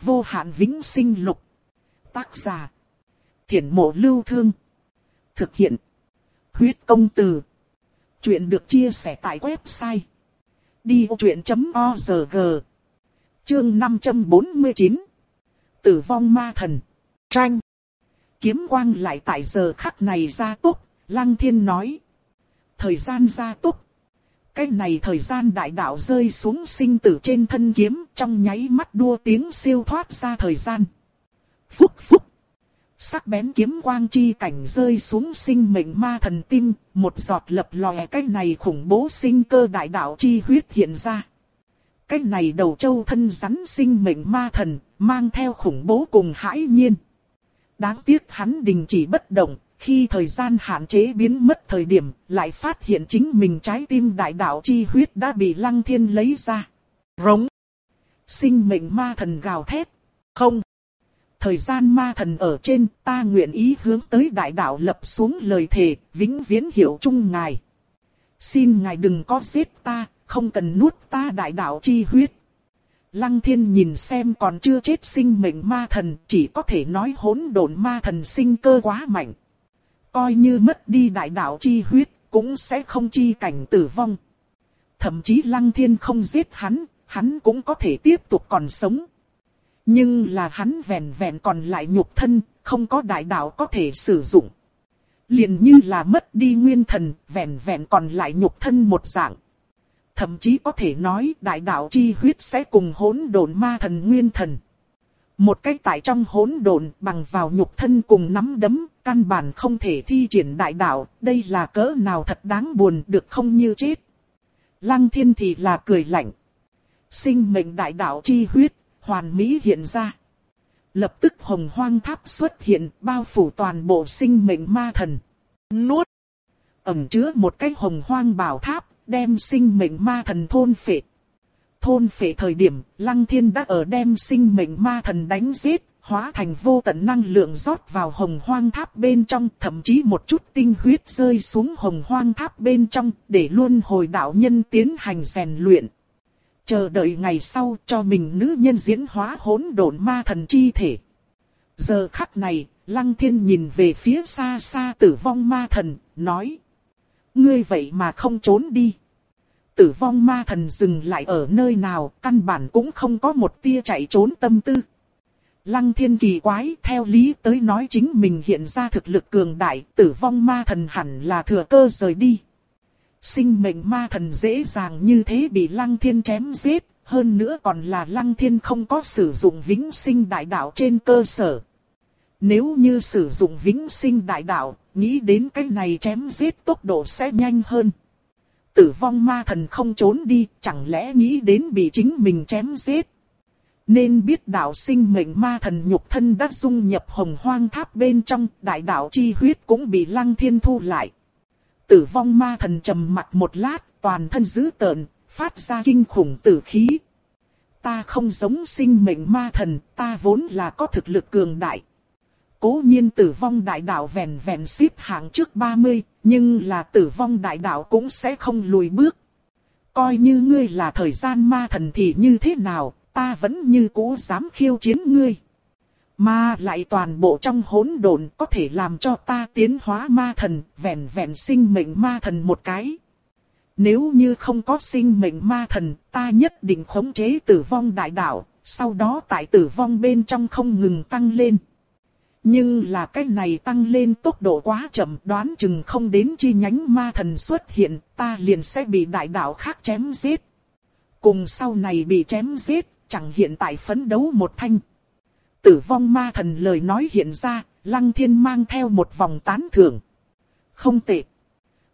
vô hạn vĩnh sinh lục. Tác giả. Thiển mộ lưu thương. Thực hiện. Huyết công từ. Chuyện được chia sẻ tại website. Đi vô chuyện.org Chương 549 Tử vong ma thần. Tranh. Kiếm quang lại tại giờ khắc này ra túc, Lăng Thiên nói. Thời gian ra túc. Cái này thời gian đại đạo rơi xuống sinh tử trên thân kiếm trong nháy mắt đua tiếng siêu thoát ra thời gian. Phúc phúc. Sắc bén kiếm quang chi cảnh rơi xuống sinh mệnh ma thần tim, một giọt lập lòe cái này khủng bố sinh cơ đại đạo chi huyết hiện ra. Cái này đầu châu thân rắn sinh mệnh ma thần, mang theo khủng bố cùng hãi nhiên. Đáng tiếc hắn đình chỉ bất động, khi thời gian hạn chế biến mất thời điểm, lại phát hiện chính mình trái tim đại đạo chi huyết đã bị lăng thiên lấy ra. Rống. Sinh mệnh ma thần gào thét. Không. Thời gian ma thần ở trên, ta nguyện ý hướng tới đại đạo lập xuống lời thề, vĩnh viễn hiệu chung ngài. Xin ngài đừng có giết ta, không cần nuốt ta đại đạo chi huyết. Lăng thiên nhìn xem còn chưa chết sinh mệnh ma thần, chỉ có thể nói hỗn độn ma thần sinh cơ quá mạnh. Coi như mất đi đại đạo chi huyết, cũng sẽ không chi cảnh tử vong. Thậm chí lăng thiên không giết hắn, hắn cũng có thể tiếp tục còn sống. Nhưng là hắn vẹn vẹn còn lại nhục thân, không có đại đạo có thể sử dụng. Liền như là mất đi nguyên thần, vẹn vẹn còn lại nhục thân một dạng. Thậm chí có thể nói đại đạo chi huyết sẽ cùng hỗn độn ma thần nguyên thần. Một cách tại trong hỗn độn bằng vào nhục thân cùng nắm đấm, căn bản không thể thi triển đại đạo, đây là cỡ nào thật đáng buồn được không như chết. Lăng thiên thì là cười lạnh. Sinh mệnh đại đạo chi huyết, hoàn mỹ hiện ra. Lập tức hồng hoang tháp xuất hiện bao phủ toàn bộ sinh mệnh ma thần. Nuốt. Ẩm chứa một cái hồng hoang bảo tháp, đem sinh mệnh ma thần thôn phệ. Thôn phệ thời điểm, Lăng Thiên đã ở đem sinh mệnh ma thần đánh giết, hóa thành vô tận năng lượng rót vào hồng hoang tháp bên trong, thậm chí một chút tinh huyết rơi xuống hồng hoang tháp bên trong, để luôn hồi đạo nhân tiến hành rèn luyện. Chờ đợi ngày sau cho mình nữ nhân diễn hóa hỗn độn ma thần chi thể. Giờ khắc này, Lăng Thiên nhìn về phía xa xa tử vong ma thần, nói. Ngươi vậy mà không trốn đi. Tử vong ma thần dừng lại ở nơi nào, căn bản cũng không có một tia chạy trốn tâm tư. Lăng thiên kỳ quái theo lý tới nói chính mình hiện ra thực lực cường đại, tử vong ma thần hẳn là thừa cơ rời đi. Sinh mệnh ma thần dễ dàng như thế bị lăng thiên chém giết, hơn nữa còn là lăng thiên không có sử dụng vĩnh sinh đại đạo trên cơ sở. Nếu như sử dụng vĩnh sinh đại đạo, nghĩ đến cái này chém giết tốc độ sẽ nhanh hơn. Tử vong ma thần không trốn đi, chẳng lẽ nghĩ đến bị chính mình chém giết. Nên biết đạo sinh mệnh ma thần nhục thân đã dung nhập hồng hoang tháp bên trong, đại đạo chi huyết cũng bị lăng thiên thu lại. Tử vong ma thần trầm mặt một lát, toàn thân dữ tợn, phát ra kinh khủng tử khí. Ta không giống sinh mệnh ma thần, ta vốn là có thực lực cường đại. Cố nhiên tử vong đại đạo vẹn vẹn xếp hạng trước 30, nhưng là tử vong đại đạo cũng sẽ không lùi bước. Coi như ngươi là thời gian ma thần thì như thế nào, ta vẫn như cũ dám khiêu chiến ngươi. Mà lại toàn bộ trong hỗn độn có thể làm cho ta tiến hóa ma thần, vẹn vẹn sinh mệnh ma thần một cái. Nếu như không có sinh mệnh ma thần, ta nhất định khống chế tử vong đại đạo, sau đó tại tử vong bên trong không ngừng tăng lên. Nhưng là cái này tăng lên tốc độ quá chậm đoán chừng không đến chi nhánh ma thần xuất hiện, ta liền sẽ bị đại đạo khác chém giết. Cùng sau này bị chém giết, chẳng hiện tại phấn đấu một thanh. Tử vong ma thần lời nói hiện ra, lăng thiên mang theo một vòng tán thưởng. Không tệ.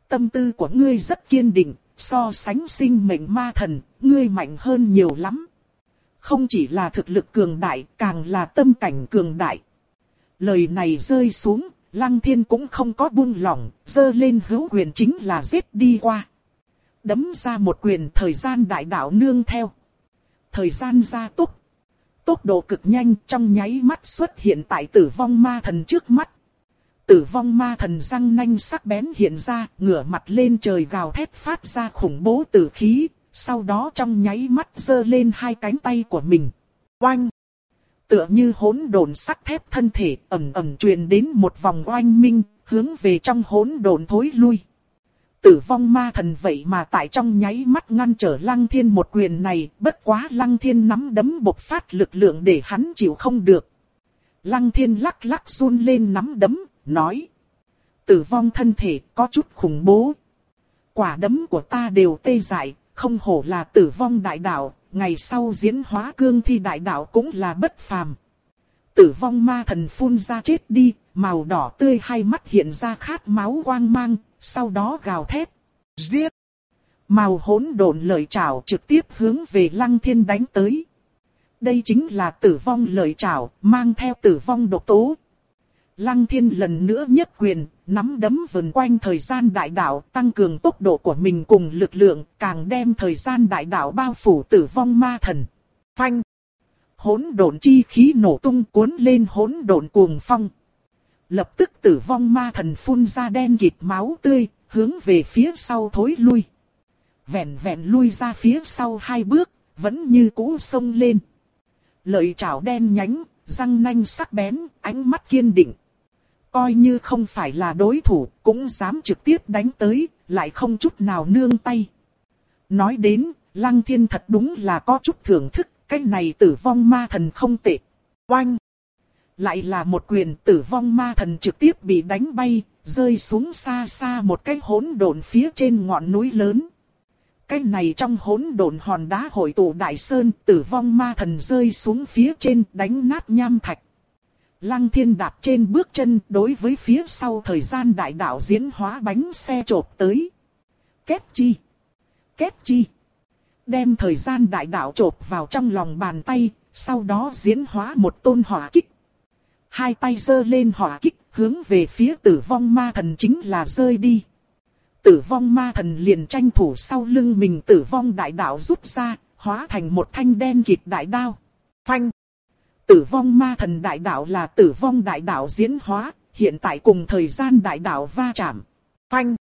Tâm tư của ngươi rất kiên định, so sánh sinh mệnh ma thần, ngươi mạnh hơn nhiều lắm. Không chỉ là thực lực cường đại, càng là tâm cảnh cường đại. Lời này rơi xuống, lăng thiên cũng không có buông lỏng, dơ lên hữu quyền chính là giết đi qua. Đấm ra một quyền thời gian đại đạo nương theo. Thời gian gia tốc. Tốc độ cực nhanh trong nháy mắt xuất hiện tại tử vong ma thần trước mắt. Tử vong ma thần răng nanh sắc bén hiện ra, ngửa mặt lên trời gào thét phát ra khủng bố tử khí, sau đó trong nháy mắt giơ lên hai cánh tay của mình. Oanh! Tựa như hỗn độn sắt thép thân thể ầm ầm truyền đến một vòng oanh minh, hướng về trong hỗn độn thối lui. Tử vong ma thần vậy mà tại trong nháy mắt ngăn trở lăng thiên một quyền này, bất quá lăng thiên nắm đấm bộc phát lực lượng để hắn chịu không được. Lăng thiên lắc lắc run lên nắm đấm, nói. Tử vong thân thể có chút khủng bố. Quả đấm của ta đều tê dại, không hổ là tử vong đại đạo, ngày sau diễn hóa cương thi đại đạo cũng là bất phàm. Tử vong ma thần phun ra chết đi, màu đỏ tươi hai mắt hiện ra khát máu quang mang, sau đó gào thét. Giết! Màu hỗn độn lợi trảo trực tiếp hướng về lăng thiên đánh tới. Đây chính là tử vong lợi trảo, mang theo tử vong độc tố. Lăng thiên lần nữa nhất quyền, nắm đấm vần quanh thời gian đại đạo, tăng cường tốc độ của mình cùng lực lượng, càng đem thời gian đại đạo bao phủ tử vong ma thần. Phanh! Hỗn độn chi khí nổ tung cuốn lên hỗn độn cuồng phong. Lập tức tử vong ma thần phun ra đen kịt máu tươi, hướng về phía sau thối lui. Vẹn vẹn lui ra phía sau hai bước, vẫn như cũ sông lên. Lợi chảo đen nhánh, răng nanh sắc bén, ánh mắt kiên định. Coi như không phải là đối thủ, cũng dám trực tiếp đánh tới, lại không chút nào nương tay. Nói đến, Lăng Thiên thật đúng là có chút thưởng thức, cái này tử vong ma thần không tệ. Oanh! Lại là một quyền tử vong ma thần trực tiếp bị đánh bay, rơi xuống xa xa một cái hỗn độn phía trên ngọn núi lớn. Cái này trong hỗn độn hòn đá hội tụ đại sơn, tử vong ma thần rơi xuống phía trên đánh nát nham thạch. Lăng thiên đạp trên bước chân đối với phía sau thời gian đại đạo diễn hóa bánh xe trộp tới. Kết chi? Kết chi? Đem thời gian đại đạo trộp vào trong lòng bàn tay, sau đó diễn hóa một tôn hỏa kích. Hai tay giơ lên hỏa kích, hướng về phía tử vong ma thần chính là rơi đi. Tử vong ma thần liền tranh thủ sau lưng mình tử vong đại đạo rút ra, hóa thành một thanh đen kịt đại đao. Phanh! Tử vong ma thần đại đạo là tử vong đại đạo diễn hóa, hiện tại cùng thời gian đại đạo va chạm. Phanh!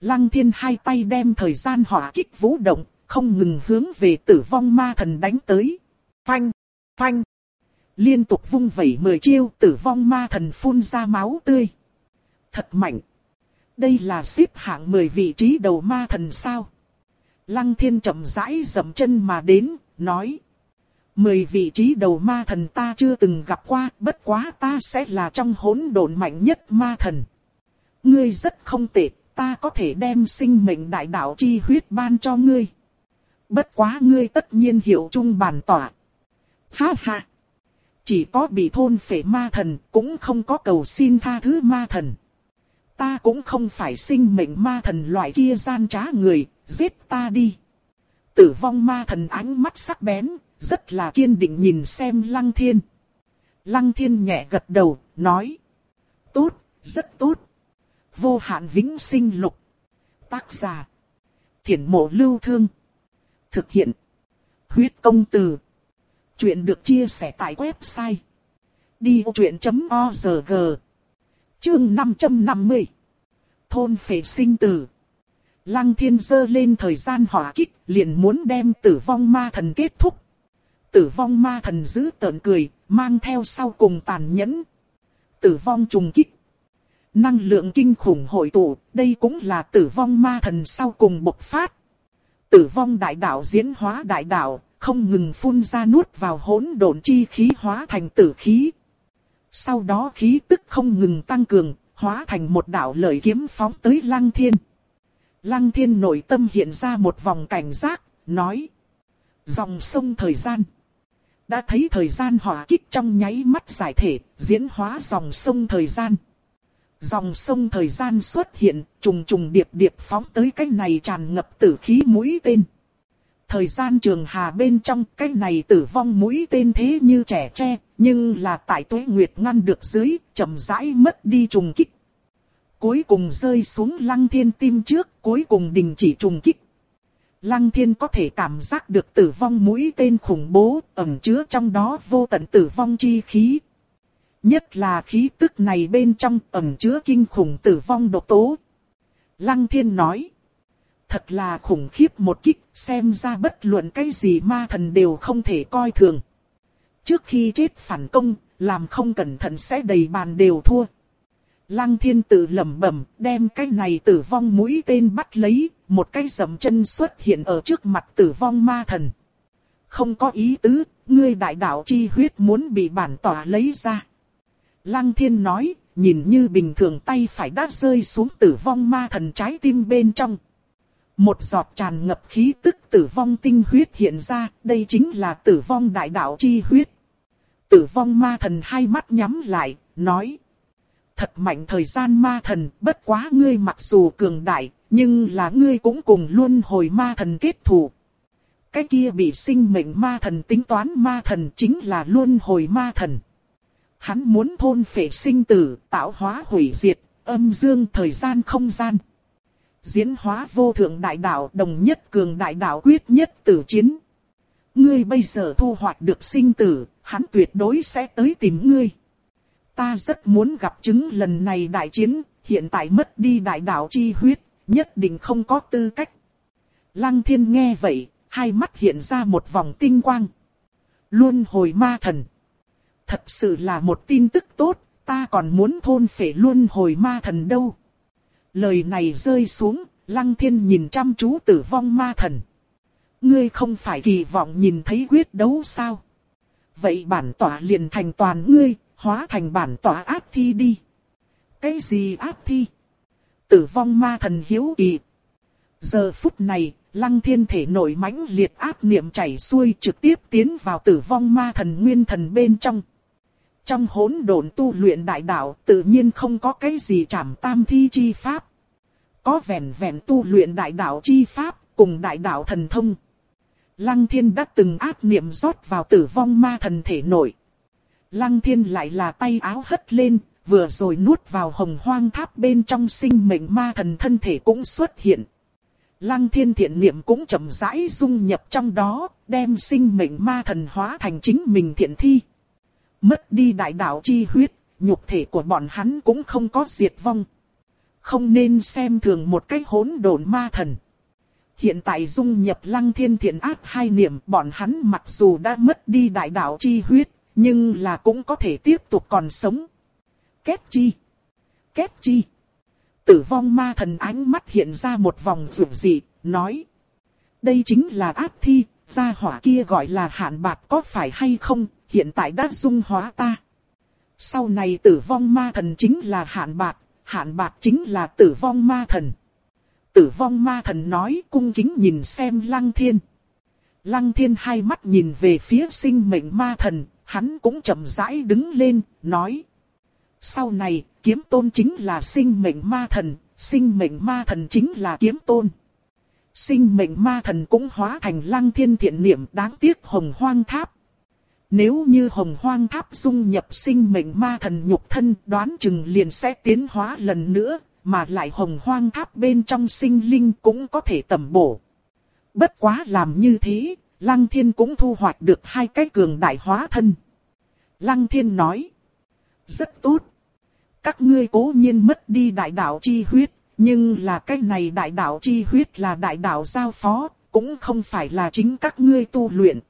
Lăng thiên hai tay đem thời gian hỏa kích vũ động, không ngừng hướng về tử vong ma thần đánh tới. Phanh! Phanh! Liên tục vung vẩy mười chiêu tử vong ma thần phun ra máu tươi. Thật mạnh! Đây là xếp hạng 10 vị trí đầu ma thần sao? Lăng thiên chậm rãi dậm chân mà đến, nói. Mười vị trí đầu ma thần ta chưa từng gặp qua, bất quá ta sẽ là trong hỗn độn mạnh nhất ma thần. Ngươi rất không tệ, ta có thể đem sinh mệnh đại đạo chi huyết ban cho ngươi. Bất quá ngươi tất nhiên hiểu chung bản tỏa. Ha ha! Chỉ có bị thôn phệ ma thần, cũng không có cầu xin tha thứ ma thần. Ta cũng không phải sinh mệnh ma thần loại kia gian trá người, giết ta đi. Tử vong ma thần ánh mắt sắc bén, rất là kiên định nhìn xem lăng thiên. Lăng thiên nhẹ gật đầu, nói. Tốt, rất tốt. Vô hạn vĩnh sinh lục. Tác giả. Thiển mộ lưu thương. Thực hiện. Huyết công từ. Chuyện được chia sẻ tại website. Đi truyện.org Chương 550 Thôn phệ sinh tử Lăng thiên dơ lên thời gian hỏa kích, liền muốn đem tử vong ma thần kết thúc. Tử vong ma thần giữ tợn cười, mang theo sau cùng tàn nhẫn. Tử vong trùng kích. Năng lượng kinh khủng hội tụ, đây cũng là tử vong ma thần sau cùng bộc phát. Tử vong đại đạo diễn hóa đại đạo, không ngừng phun ra nuốt vào hỗn độn chi khí hóa thành tử khí, sau đó khí tức không ngừng tăng cường, hóa thành một đạo lợi kiếm phóng tới Lăng Thiên. Lăng Thiên nội tâm hiện ra một vòng cảnh giác, nói. Dòng sông thời gian. Đã thấy thời gian hỏa kích trong nháy mắt giải thể, diễn hóa dòng sông thời gian. Dòng sông thời gian xuất hiện, trùng trùng điệp điệp phóng tới cái này tràn ngập tử khí mũi tên. Thời gian trường hà bên trong cái này tử vong mũi tên thế như trẻ tre, nhưng là tại tuế nguyệt ngăn được dưới, chậm rãi mất đi trùng kích. Cuối cùng rơi xuống lăng thiên tim trước, cuối cùng đình chỉ trùng kích. Lăng thiên có thể cảm giác được tử vong mũi tên khủng bố, ẩn chứa trong đó vô tận tử vong chi khí. Nhất là khí tức này bên trong ẩn chứa kinh khủng tử vong độc tố. Lăng thiên nói. Thật là khủng khiếp một kích, xem ra bất luận cái gì ma thần đều không thể coi thường. Trước khi chết phản công, làm không cẩn thận sẽ đầy bàn đều thua. Lăng thiên tự lẩm bẩm, đem cái này tử vong mũi tên bắt lấy, một cái dầm chân xuất hiện ở trước mặt tử vong ma thần. Không có ý tứ, ngươi đại đạo chi huyết muốn bị bản tỏa lấy ra. Lăng thiên nói, nhìn như bình thường tay phải đã rơi xuống tử vong ma thần trái tim bên trong. Một giọt tràn ngập khí tức tử vong tinh huyết hiện ra, đây chính là tử vong đại đạo chi huyết. Tử vong ma thần hai mắt nhắm lại, nói. Thật mạnh thời gian ma thần, bất quá ngươi mặc dù cường đại, nhưng là ngươi cũng cùng luôn hồi ma thần kết thù. Cái kia bị sinh mệnh ma thần tính toán ma thần chính là luôn hồi ma thần. Hắn muốn thôn phệ sinh tử, tạo hóa hủy diệt, âm dương thời gian không gian. Diễn hóa vô thượng đại đạo đồng nhất cường đại đạo quyết nhất tử chiến. Ngươi bây giờ thu hoạch được sinh tử, hắn tuyệt đối sẽ tới tìm ngươi. Ta rất muốn gặp chứng lần này đại chiến, hiện tại mất đi đại đạo chi huyết, nhất định không có tư cách. Lăng thiên nghe vậy, hai mắt hiện ra một vòng tinh quang. Luôn hồi ma thần. Thật sự là một tin tức tốt, ta còn muốn thôn phệ luôn hồi ma thần đâu. Lời này rơi xuống, lăng thiên nhìn chăm chú tử vong ma thần. Ngươi không phải kỳ vọng nhìn thấy quyết đấu sao? Vậy bản tỏa liền thành toàn ngươi, hóa thành bản tỏa ác thi đi. Cái gì ác thi? Tử vong ma thần hiếu kỳ. Giờ phút này, lăng thiên thể nổi mãnh liệt áp niệm chảy xuôi trực tiếp tiến vào tử vong ma thần nguyên thần bên trong. Trong hỗn độn tu luyện đại đạo tự nhiên không có cái gì chảm tam thi chi pháp. Có vẻn vẹn tu luyện đại đạo chi pháp cùng đại đạo thần thông. Lăng thiên đã từng áp niệm rót vào tử vong ma thần thể nội. Lăng thiên lại là tay áo hất lên, vừa rồi nuốt vào hồng hoang tháp bên trong sinh mệnh ma thần thân thể cũng xuất hiện. Lăng thiên thiện niệm cũng chậm rãi dung nhập trong đó, đem sinh mệnh ma thần hóa thành chính mình thiện thi. Mất đi đại đạo chi huyết, nhục thể của bọn hắn cũng không có diệt vong. Không nên xem thường một cái hỗn độn ma thần. Hiện tại dung nhập lăng thiên thiện ác hai niệm bọn hắn mặc dù đã mất đi đại đạo chi huyết, nhưng là cũng có thể tiếp tục còn sống. Kết chi? Kết chi? Tử vong ma thần ánh mắt hiện ra một vòng rượu dị, nói. Đây chính là ác thi, gia hỏa kia gọi là hạn bạc có phải hay không, hiện tại đã dung hóa ta. Sau này tử vong ma thần chính là hạn bạc, hạn bạc chính là tử vong ma thần. Tử vong ma thần nói cung kính nhìn xem lăng thiên. Lăng thiên hai mắt nhìn về phía sinh mệnh ma thần, hắn cũng chậm rãi đứng lên, nói. Sau này, kiếm tôn chính là sinh mệnh ma thần, sinh mệnh ma thần chính là kiếm tôn. Sinh mệnh ma thần cũng hóa thành lăng thiên thiện niệm đáng tiếc hồng hoang tháp. Nếu như hồng hoang tháp dung nhập sinh mệnh ma thần nhục thân đoán chừng liền sẽ tiến hóa lần nữa, mà lại hồng hoang tháp bên trong sinh linh cũng có thể tầm bổ. Bất quá làm như thế, Lăng Thiên cũng thu hoạch được hai cái cường đại hóa thân. Lăng Thiên nói, rất tốt. Các ngươi cố nhiên mất đi đại đạo chi huyết, nhưng là cái này đại đạo chi huyết là đại đạo giao phó, cũng không phải là chính các ngươi tu luyện.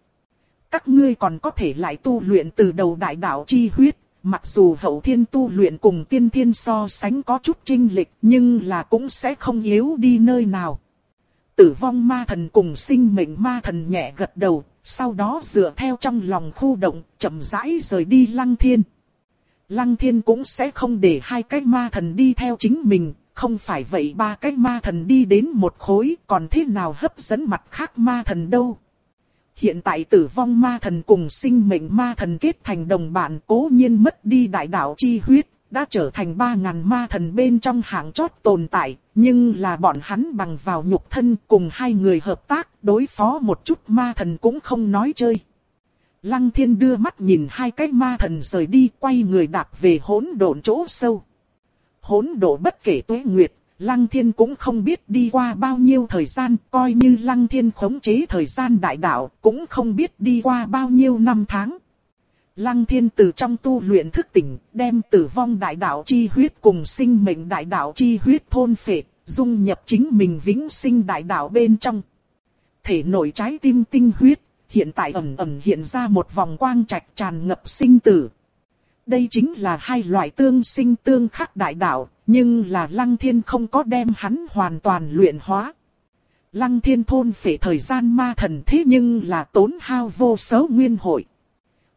Các ngươi còn có thể lại tu luyện từ đầu đại đạo chi huyết, mặc dù hậu thiên tu luyện cùng tiên thiên so sánh có chút trinh lịch, nhưng là cũng sẽ không yếu đi nơi nào. Tử vong ma thần cùng sinh mệnh ma thần nhẹ gật đầu, sau đó dựa theo trong lòng khu động, chậm rãi rời đi lăng thiên. Lăng thiên cũng sẽ không để hai cái ma thần đi theo chính mình, không phải vậy ba cái ma thần đi đến một khối còn thế nào hấp dẫn mặt khác ma thần đâu. Hiện tại tử vong ma thần cùng sinh mệnh ma thần kết thành đồng bạn cố nhiên mất đi đại đạo chi huyết, đã trở thành ba ngàn ma thần bên trong hạng chót tồn tại, nhưng là bọn hắn bằng vào nhục thân cùng hai người hợp tác đối phó một chút ma thần cũng không nói chơi. Lăng thiên đưa mắt nhìn hai cái ma thần rời đi quay người đạp về hỗn độn chỗ sâu. Hỗn độ bất kể tuế nguyệt, Lăng Thiên cũng không biết đi qua bao nhiêu thời gian, coi như Lăng Thiên khống chế thời gian đại đạo, cũng không biết đi qua bao nhiêu năm tháng. Lăng Thiên từ trong tu luyện thức tỉnh, đem tử vong đại đạo chi huyết cùng sinh mệnh đại đạo chi huyết thôn phệ, dung nhập chính mình vĩnh sinh đại đạo bên trong. Thể nội trái tim tinh huyết, hiện tại ẩn ẩn hiện ra một vòng quang trạch tràn ngập sinh tử. Đây chính là hai loại tương sinh tương khắc đại đạo, nhưng là lăng thiên không có đem hắn hoàn toàn luyện hóa. Lăng thiên thôn phệ thời gian ma thần thế nhưng là tốn hao vô số nguyên hội.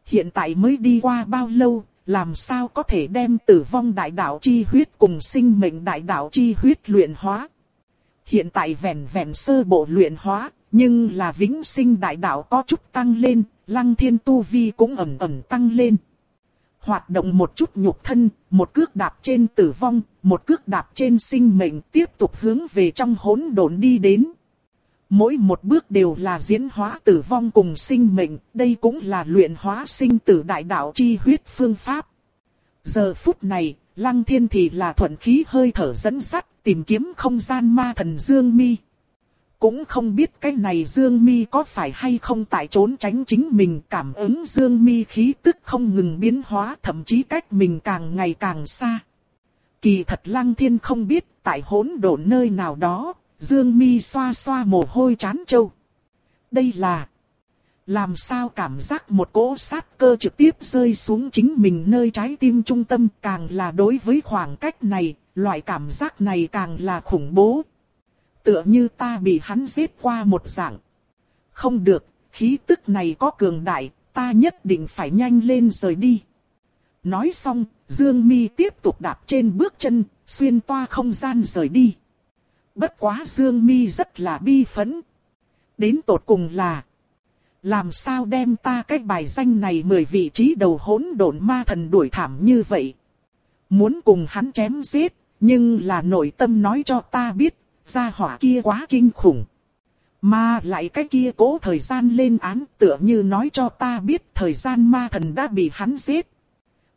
Hiện tại mới đi qua bao lâu, làm sao có thể đem tử vong đại đạo chi huyết cùng sinh mệnh đại đạo chi huyết luyện hóa. Hiện tại vẹn vẹn sơ bộ luyện hóa, nhưng là vĩnh sinh đại đạo có chút tăng lên, lăng thiên tu vi cũng ẩm ẩm tăng lên. Hoạt động một chút nhục thân, một cước đạp trên tử vong, một cước đạp trên sinh mệnh tiếp tục hướng về trong hỗn độn đi đến. Mỗi một bước đều là diễn hóa tử vong cùng sinh mệnh, đây cũng là luyện hóa sinh tử đại đạo chi huyết phương pháp. Giờ phút này, Lăng Thiên thì là thuận khí hơi thở dẫn sắt, tìm kiếm không gian ma thần Dương Mi. Cũng không biết cái này Dương Mi có phải hay không tại trốn tránh chính mình cảm ứng Dương Mi khí tức không ngừng biến hóa thậm chí cách mình càng ngày càng xa. Kỳ thật Lăng Thiên không biết tại hỗn độn nơi nào đó, Dương Mi xoa xoa mồ hôi chán châu. Đây là... Làm sao cảm giác một cỗ sát cơ trực tiếp rơi xuống chính mình nơi trái tim trung tâm càng là đối với khoảng cách này, loại cảm giác này càng là khủng bố. Tựa như ta bị hắn giết qua một dạng. Không được, khí tức này có cường đại, ta nhất định phải nhanh lên rời đi. Nói xong, Dương Mi tiếp tục đạp trên bước chân, xuyên toa không gian rời đi. Bất quá Dương Mi rất là bi phấn. Đến tột cùng là làm sao đem ta cái bài danh này mười vị trí đầu hỗn độn ma thần đuổi thảm như vậy. Muốn cùng hắn chém giết, nhưng là nội tâm nói cho ta biết, gia hỏa kia quá kinh khủng. Mà lại cái kia cố thời gian lên án tựa như nói cho ta biết thời gian ma thần đã bị hắn giết.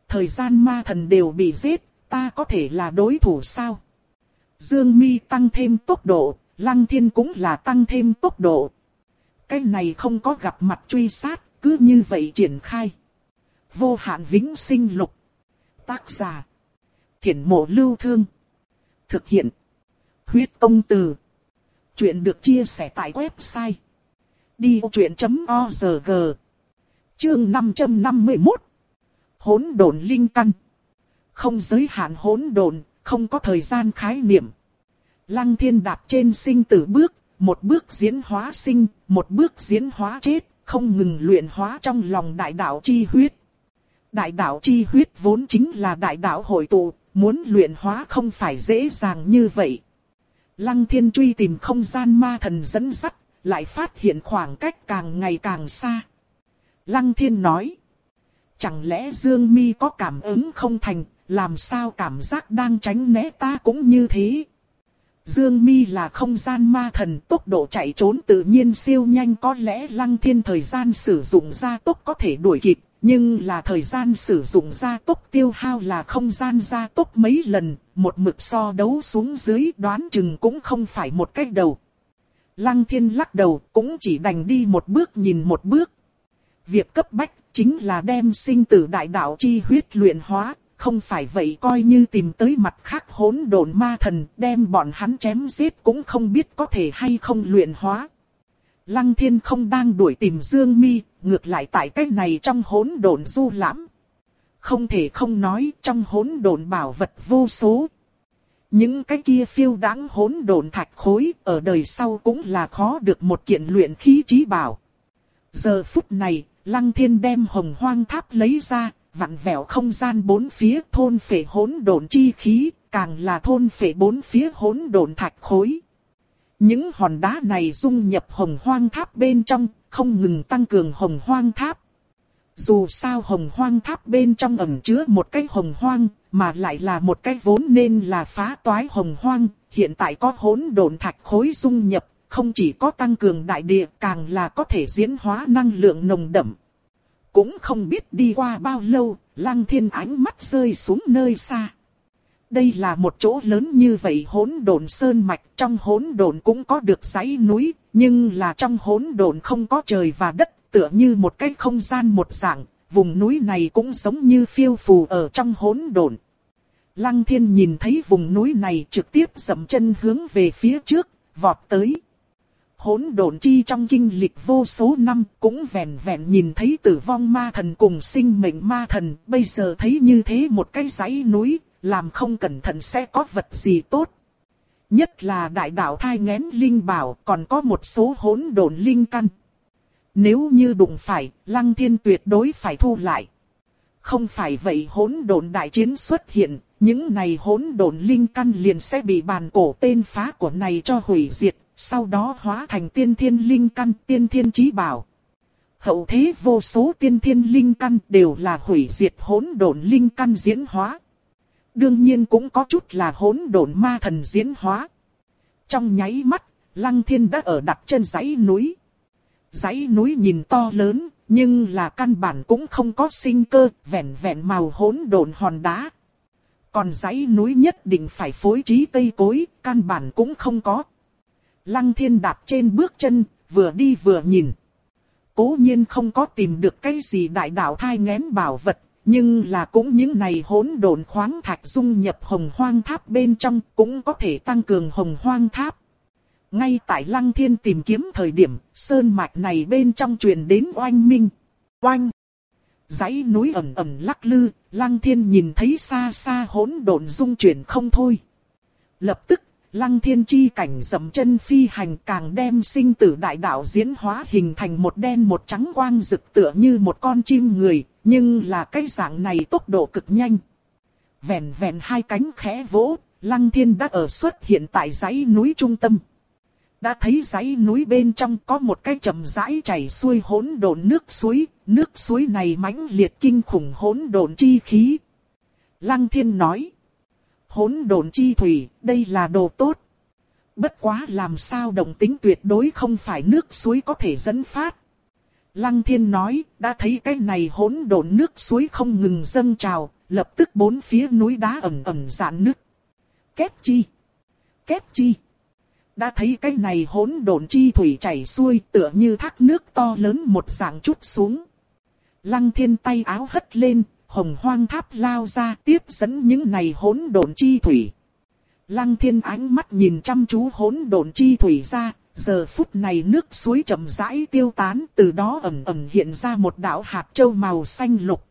Thời gian ma thần đều bị giết, ta có thể là đối thủ sao? Dương mi tăng thêm tốc độ, Lăng Thiên cũng là tăng thêm tốc độ. Cái này không có gặp mặt truy sát, cứ như vậy triển khai. Vô hạn vĩnh sinh lục. Tác giả. Thiển mộ lưu thương. Thực hiện. Huyết công từ. Chuyện được chia sẻ tại website. Đi truyện.org Chương 551 Hỗn độn linh căn Không giới hạn hỗn độn, không có thời gian khái niệm. Lăng thiên đạp trên sinh tử bước, một bước diễn hóa sinh, một bước diễn hóa chết, không ngừng luyện hóa trong lòng đại đạo chi huyết. Đại đạo chi huyết vốn chính là đại đạo hội tụ, muốn luyện hóa không phải dễ dàng như vậy. Lăng thiên truy tìm không gian ma thần dẫn sắt, lại phát hiện khoảng cách càng ngày càng xa. Lăng thiên nói, chẳng lẽ Dương Mi có cảm ứng không thành, làm sao cảm giác đang tránh né ta cũng như thế. Dương Mi là không gian ma thần, tốc độ chạy trốn tự nhiên siêu nhanh có lẽ lăng thiên thời gian sử dụng gia tốc có thể đuổi kịp, nhưng là thời gian sử dụng gia tốc tiêu hao là không gian gia tốc mấy lần, một mực so đấu xuống dưới đoán chừng cũng không phải một cách đầu. Lăng thiên lắc đầu cũng chỉ đành đi một bước nhìn một bước. Việc cấp bách chính là đem sinh tử đại đạo chi huyết luyện hóa, không phải vậy coi như tìm tới mặt khác hỗn độn ma thần, đem bọn hắn chém giết cũng không biết có thể hay không luyện hóa. Lăng thiên không đang đuổi tìm Dương Mi, ngược lại tại cái này trong hỗn độn du lãm. Không thể không nói trong hỗn độn bảo vật vô số. Những cái kia phiêu đáng hỗn độn thạch khối ở đời sau cũng là khó được một kiện luyện khí trí bảo. Giờ phút này, Lăng Thiên đem hồng hoang tháp lấy ra, vặn vẹo không gian bốn phía thôn phệ hỗn độn chi khí, càng là thôn phệ bốn phía hỗn độn thạch khối. Những hòn đá này dung nhập hồng hoang tháp bên trong, không ngừng tăng cường hồng hoang tháp. Dù sao hồng hoang tháp bên trong ẩn chứa một cái hồng hoang, mà lại là một cái vốn nên là phá toái hồng hoang, hiện tại có hỗn độn thạch khối dung nhập, không chỉ có tăng cường đại địa, càng là có thể diễn hóa năng lượng nồng đậm. Cũng không biết đi qua bao lâu, lăng thiên ánh mắt rơi xuống nơi xa. Đây là một chỗ lớn như vậy hỗn độn sơn mạch, trong hỗn độn cũng có được dãy núi, nhưng là trong hỗn độn không có trời và đất, tựa như một cái không gian một dạng, vùng núi này cũng giống như phiêu phù ở trong hỗn độn. Lăng thiên nhìn thấy vùng núi này trực tiếp dậm chân hướng về phía trước, vọt tới hỗn độn chi trong kinh lịch vô số năm cũng vẹn vẹn nhìn thấy tử vong ma thần cùng sinh mệnh ma thần, bây giờ thấy như thế một cái dãy núi, làm không cẩn thận sẽ có vật gì tốt. Nhất là đại đạo thai ngén linh bảo còn có một số hỗn độn linh căn. Nếu như đụng phải, lăng thiên tuyệt đối phải thu lại. Không phải vậy hỗn độn đại chiến xuất hiện, những này hỗn độn linh căn liền sẽ bị bàn cổ tên phá của này cho hủy diệt, sau đó hóa thành tiên thiên linh căn, tiên thiên trí bảo. Hậu thế vô số tiên thiên linh căn đều là hủy diệt hỗn độn linh căn diễn hóa. Đương nhiên cũng có chút là hỗn độn ma thần diễn hóa. Trong nháy mắt, Lăng Thiên đã ở đặt chân dãy núi. Dãy núi nhìn to lớn, nhưng là căn bản cũng không có sinh cơ, vẹn vẹn màu hỗn độn hòn đá. Còn dãy núi nhất định phải phối trí cây cối, căn bản cũng không có. Lăng thiên đạp trên bước chân, vừa đi vừa nhìn. Cố nhiên không có tìm được cái gì đại đạo thai ngén bảo vật, nhưng là cũng những này hỗn độn khoáng thạch dung nhập hồng hoang tháp bên trong cũng có thể tăng cường hồng hoang tháp. Ngay tại lăng thiên tìm kiếm thời điểm, sơn mạch này bên trong truyền đến oanh minh. Oanh! dãy núi ẩm ẩm lắc lư, lăng thiên nhìn thấy xa xa hỗn độn dung chuyển không thôi. Lập tức, lăng thiên chi cảnh dầm chân phi hành càng đem sinh tử đại đạo diễn hóa hình thành một đen một trắng quang rực tựa như một con chim người, nhưng là cái dạng này tốc độ cực nhanh. Vẹn vẹn hai cánh khẽ vỗ, lăng thiên đã ở xuất hiện tại dãy núi trung tâm. Đã thấy dãy núi bên trong có một cái chậm rãi chảy xuôi hỗn độn nước suối, nước suối này mãnh liệt kinh khủng hỗn độn chi khí. Lăng thiên nói, hỗn độn chi thủy, đây là đồ tốt. Bất quá làm sao đồng tính tuyệt đối không phải nước suối có thể dẫn phát. Lăng thiên nói, đã thấy cái này hỗn độn nước suối không ngừng dâng trào, lập tức bốn phía núi đá ẩm ẩm dạn nước. Kết chi? Kết chi? Đã thấy cái này hỗn độn chi thủy chảy xuôi tựa như thác nước to lớn một dạng chút xuống. Lăng thiên tay áo hất lên, hồng hoang tháp lao ra tiếp dẫn những này hỗn độn chi thủy. Lăng thiên ánh mắt nhìn chăm chú hỗn độn chi thủy ra, giờ phút này nước suối chậm rãi tiêu tán, từ đó ẩm ẩm hiện ra một đạo hạt châu màu xanh lục.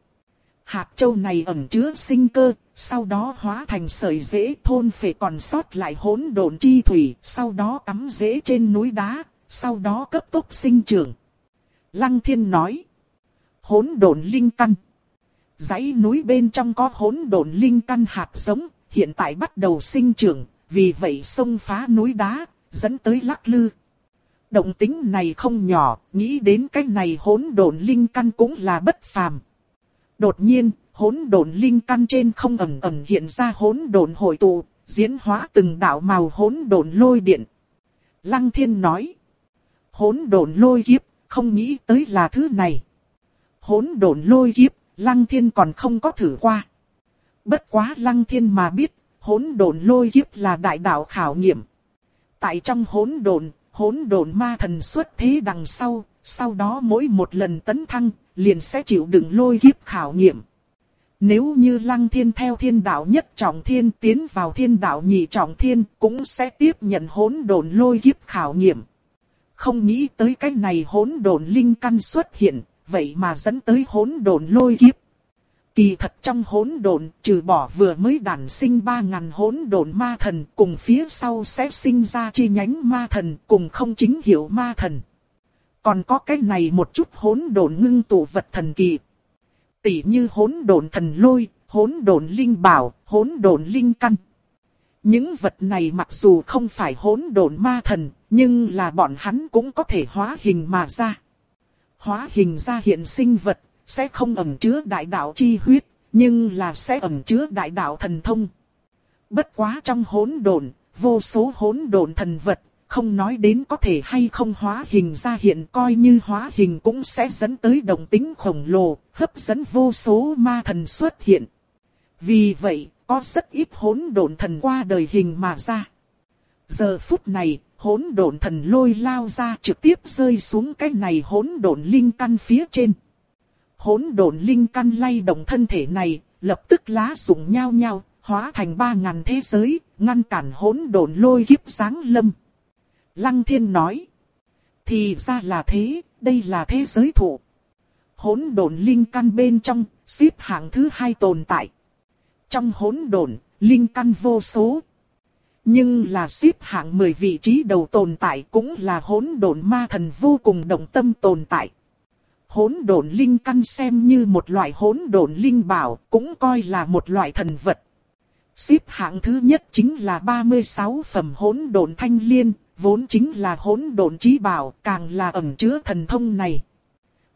Hạt châu này ẩn chứa sinh cơ, sau đó hóa thành sợi rễ thôn phệ còn sót lại hỗn độn chi thủy, sau đó cắm rễ trên núi đá, sau đó cấp tốc sinh trưởng. Lăng thiên nói, hỗn độn linh căn dãy núi bên trong có hỗn độn linh căn hạt giống, hiện tại bắt đầu sinh trưởng, vì vậy sông phá núi đá, dẫn tới lắc lư. Động tính này không nhỏ, nghĩ đến cái này hỗn độn linh căn cũng là bất phàm. Đột nhiên, hỗn độn linh căn trên không ẩn ẩn hiện ra hỗn độn hội tụ, diễn hóa từng đạo màu hỗn độn lôi điện. Lăng Thiên nói: "Hỗn độn lôi kiếp, không nghĩ tới là thứ này." Hỗn độn lôi kiếp, Lăng Thiên còn không có thử qua. Bất quá Lăng Thiên mà biết, hỗn độn lôi kiếp là đại đạo khảo nghiệm. Tại trong hỗn độn, hỗn độn ma thần xuất thế đằng sau, sau đó mỗi một lần tấn thăng, liền sẽ chịu đựng lôi kiếp khảo nghiệm. Nếu như lăng thiên theo thiên đạo nhất trọng thiên tiến vào thiên đạo nhị trọng thiên cũng sẽ tiếp nhận hỗn độn lôi kiếp khảo nghiệm. Không nghĩ tới cái này hỗn độn linh căn xuất hiện, vậy mà dẫn tới hỗn độn lôi kiếp. Kỳ thật trong hỗn độn, trừ bỏ vừa mới đản sinh ba ngàn hỗn độn ma thần, cùng phía sau sẽ sinh ra chi nhánh ma thần, cùng không chính hiệu ma thần. Còn có cái này một chút hỗn độn ngưng tụ vật thần kỳ. Tỷ như hỗn độn thần lôi, hỗn độn linh bảo, hỗn độn linh căn. Những vật này mặc dù không phải hỗn độn ma thần, nhưng là bọn hắn cũng có thể hóa hình mà ra. Hóa hình ra hiện sinh vật, sẽ không ẩn chứa đại đạo chi huyết, nhưng là sẽ ẩn chứa đại đạo thần thông. Bất quá trong hỗn độn, vô số hỗn độn thần vật, không nói đến có thể hay không hóa hình ra hiện coi như hóa hình cũng sẽ dẫn tới động tính khổng lồ, hấp dẫn vô số ma thần xuất hiện. Vì vậy, có rất ít hỗn độn thần qua đời hình mà ra. Giờ phút này, hỗn độn thần lôi lao ra trực tiếp rơi xuống cái này hỗn độn linh căn phía trên. Hỗn độn linh căn lay động thân thể này, lập tức lá sụng nhau nhau, hóa thành ba ngàn thế giới, ngăn cản hỗn độn lôi kiếp sáng lâm. Lăng thiên nói. Thì ra là thế, đây là thế giới thụ. Hỗn độn linh căn bên trong, xếp hạng thứ hai tồn tại. Trong hỗn độn, linh căn vô số. Nhưng là xếp hạng 10 vị trí đầu tồn tại cũng là hỗn độn ma thần vô cùng động tâm tồn tại. Hỗn độn linh căn xem như một loại hỗn độn linh bảo, cũng coi là một loại thần vật. Xếp hạng thứ nhất chính là 36 phẩm hỗn độn thanh liên, vốn chính là hỗn độn trí bảo, càng là ẩn chứa thần thông này.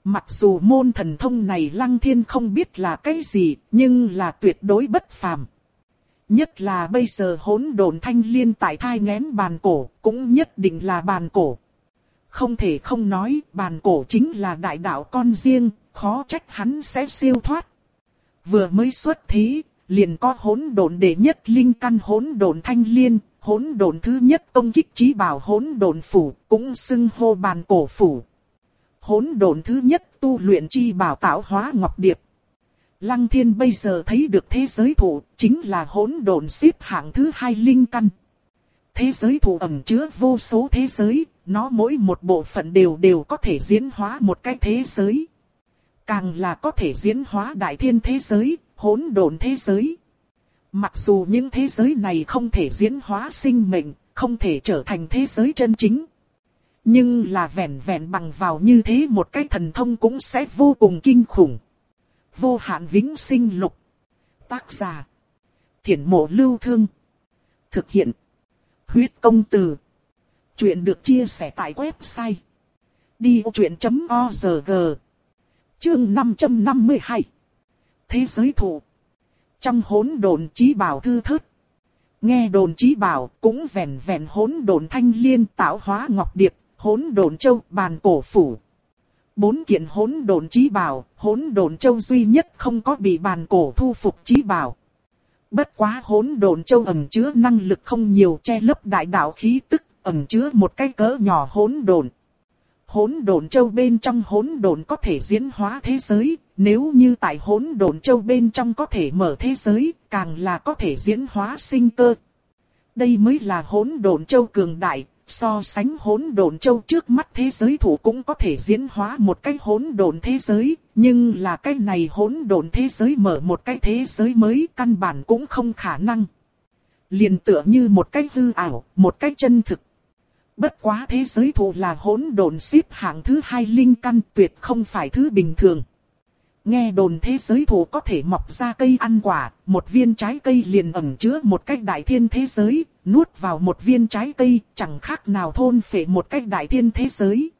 Mặc dù môn thần thông này lăng thiên không biết là cái gì, nhưng là tuyệt đối bất phàm. Nhất là bây giờ hỗn độn thanh liên tại thai ngén bàn cổ, cũng nhất định là bàn cổ. Không thể không nói, bàn cổ chính là đại đạo con riêng, khó trách hắn sẽ siêu thoát. Vừa mới xuất thí, liền có hỗn độn đệ nhất linh căn hỗn độn thanh liên, hỗn độn thứ nhất công kích trí bảo hỗn độn phủ, cũng xưng hô bàn cổ phủ. Hỗn độn thứ nhất tu luyện chi bảo tạo hóa ngọc điệp. Lăng thiên bây giờ thấy được thế giới thủ, chính là hỗn độn xếp hạng thứ hai linh căn. Thế giới thủ ẩn chứa vô số thế giới, nó mỗi một bộ phận đều đều có thể diễn hóa một cái thế giới. Càng là có thể diễn hóa đại thiên thế giới, hỗn độn thế giới. Mặc dù những thế giới này không thể diễn hóa sinh mệnh, không thể trở thành thế giới chân chính. Nhưng là vẹn vẹn bằng vào như thế một cái thần thông cũng sẽ vô cùng kinh khủng. Vô hạn vĩnh sinh lục. Tác giả. Thiển mộ lưu thương. Thực hiện. Huyết công từ. Chuyện được chia sẻ tại website. Đi vô chuyện.org Chương 552 Thế giới thụ Trong hỗn độn trí bảo thư thớt Nghe đồn trí bảo cũng vẹn vẹn hỗn độn thanh liên tạo hóa ngọc điệp, hỗn độn châu bàn cổ phủ. Bốn kiện hỗn độn trí bảo, hỗn độn châu duy nhất không có bị bàn cổ thu phục trí bảo. Bất quá hỗn độn châu ẩn chứa năng lực không nhiều che lấp đại đạo khí tức, ẩn chứa một cái cỡ nhỏ hỗn độn. Hỗn độn châu bên trong hỗn độn có thể diễn hóa thế giới, nếu như tại hỗn độn châu bên trong có thể mở thế giới, càng là có thể diễn hóa sinh cơ. Đây mới là hỗn độn châu cường đại, so sánh hỗn độn châu trước mắt thế giới thủ cũng có thể diễn hóa một cái hỗn độn thế giới, nhưng là cái này hỗn độn thế giới mở một cái thế giới mới căn bản cũng không khả năng. Liền tựa như một cái hư ảo, một cái chân thực. Bất quá thế giới thủ là hỗn độn xếp hạng thứ hai linh căn tuyệt không phải thứ bình thường. Nghe đồn thế giới thủ có thể mọc ra cây ăn quả, một viên trái cây liền ẩn chứa một cách đại thiên thế giới, nuốt vào một viên trái cây chẳng khác nào thôn phệ một cách đại thiên thế giới.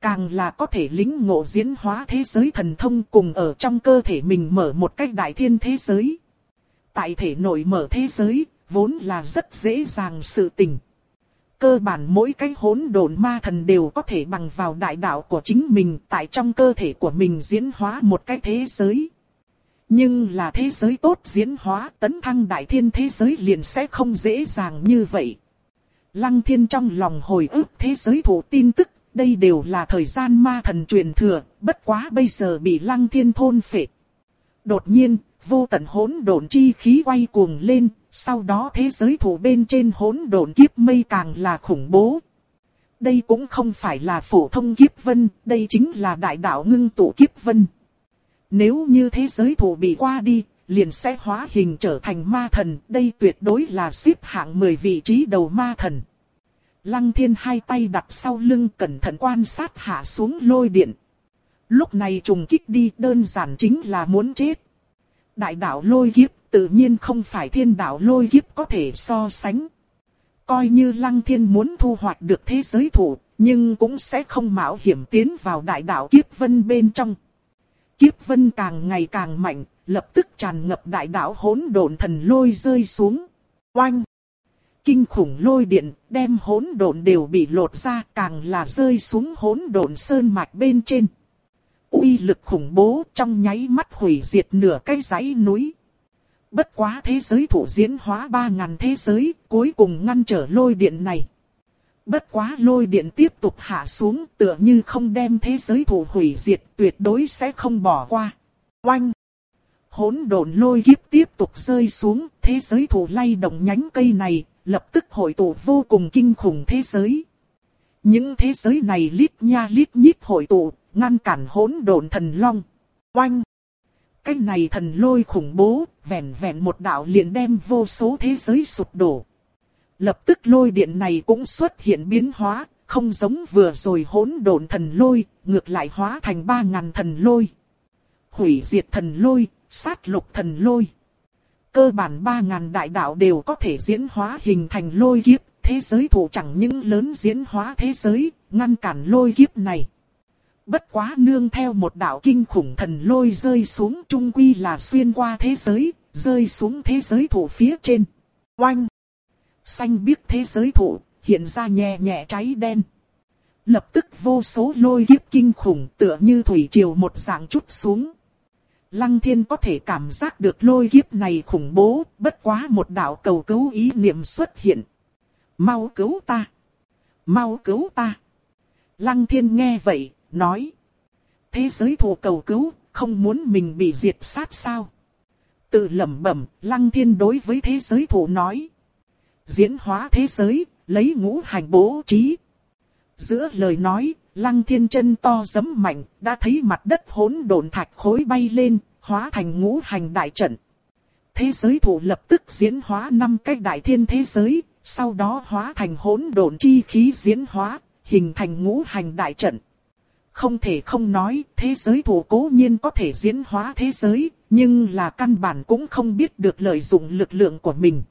Càng là có thể lính ngộ diễn hóa thế giới thần thông cùng ở trong cơ thể mình mở một cách đại thiên thế giới. Tại thể nội mở thế giới, vốn là rất dễ dàng sự tình. Cơ bản mỗi cái hỗn độn ma thần đều có thể bằng vào đại đạo của chính mình tại trong cơ thể của mình diễn hóa một cái thế giới. Nhưng là thế giới tốt diễn hóa tấn thăng đại thiên thế giới liền sẽ không dễ dàng như vậy. Lăng thiên trong lòng hồi ức thế giới thủ tin tức, đây đều là thời gian ma thần truyền thừa, bất quá bây giờ bị lăng thiên thôn phệ. Đột nhiên, vô tận hỗn độn chi khí quay cuồng lên, sau đó thế giới thủ bên trên hỗn độn kiếp mây càng là khủng bố. Đây cũng không phải là phổ thông kiếp vân, đây chính là đại đạo ngưng tụ kiếp vân. Nếu như thế giới thủ bị qua đi, liền sẽ hóa hình trở thành ma thần, đây tuyệt đối là xếp hạng 10 vị trí đầu ma thần. Lăng thiên hai tay đặt sau lưng cẩn thận quan sát hạ xuống lôi điện. Lúc này trùng kích đi đơn giản chính là muốn chết. Đại đạo lôi kiếp tự nhiên không phải thiên đạo lôi kiếp có thể so sánh. Coi như lăng thiên muốn thu hoạch được thế giới thủ, nhưng cũng sẽ không mạo hiểm tiến vào đại đạo kiếp vân bên trong. Kiếp vân càng ngày càng mạnh, lập tức tràn ngập đại đạo hỗn độn thần lôi rơi xuống. Oanh! Kinh khủng lôi điện, đem hỗn độn đều bị lột ra, càng là rơi xuống hỗn độn sơn mạch bên trên uy lực khủng bố trong nháy mắt hủy diệt nửa cái dãy núi. Bất quá thế giới thủ diễn hóa ba ngàn thế giới, cuối cùng ngăn trở lôi điện này. Bất quá lôi điện tiếp tục hạ xuống tựa như không đem thế giới thủ hủy diệt tuyệt đối sẽ không bỏ qua. Oanh! Hỗn độn lôi kiếp tiếp tục rơi xuống, thế giới thủ lay động nhánh cây này, lập tức hội tụ vô cùng kinh khủng thế giới. Những thế giới này lít nha lít nhít hội tụ, ngăn cản hỗn độn thần long. Oanh! Cái này thần lôi khủng bố, vẹn vẹn một đạo liền đem vô số thế giới sụp đổ. Lập tức lôi điện này cũng xuất hiện biến hóa, không giống vừa rồi hỗn độn thần lôi, ngược lại hóa thành ba ngàn thần lôi. Hủy diệt thần lôi, sát lục thần lôi. Cơ bản ba ngàn đại đạo đều có thể diễn hóa hình thành lôi kiếp, thế giới thủ chẳng những lớn diễn hóa thế giới, ngăn cản lôi kiếp này. Bất quá nương theo một đạo kinh khủng thần lôi rơi xuống trung quy là xuyên qua thế giới, rơi xuống thế giới thủ phía trên. Oanh! Xanh biếc thế giới thủ, hiện ra nhẹ nhẹ cháy đen. Lập tức vô số lôi kiếp kinh khủng tựa như thủy triều một dạng chút xuống. Lăng thiên có thể cảm giác được lôi kiếp này khủng bố, bất quá một đạo cầu cứu ý niệm xuất hiện. Mau cứu ta! Mau cứu ta! Lăng thiên nghe vậy, nói. Thế giới thù cầu cứu, không muốn mình bị diệt sát sao? Tự lẩm bẩm, lăng thiên đối với thế giới thù nói. Diễn hóa thế giới, lấy ngũ hành bố trí. Giữa lời nói, lăng thiên chân to giấm mạnh, đã thấy mặt đất hỗn độn thạch khối bay lên, hóa thành ngũ hành đại trận. Thế giới thủ lập tức diễn hóa năm cái đại thiên thế giới, sau đó hóa thành hỗn độn chi khí diễn hóa, hình thành ngũ hành đại trận. Không thể không nói, thế giới thủ cố nhiên có thể diễn hóa thế giới, nhưng là căn bản cũng không biết được lợi dụng lực lượng của mình.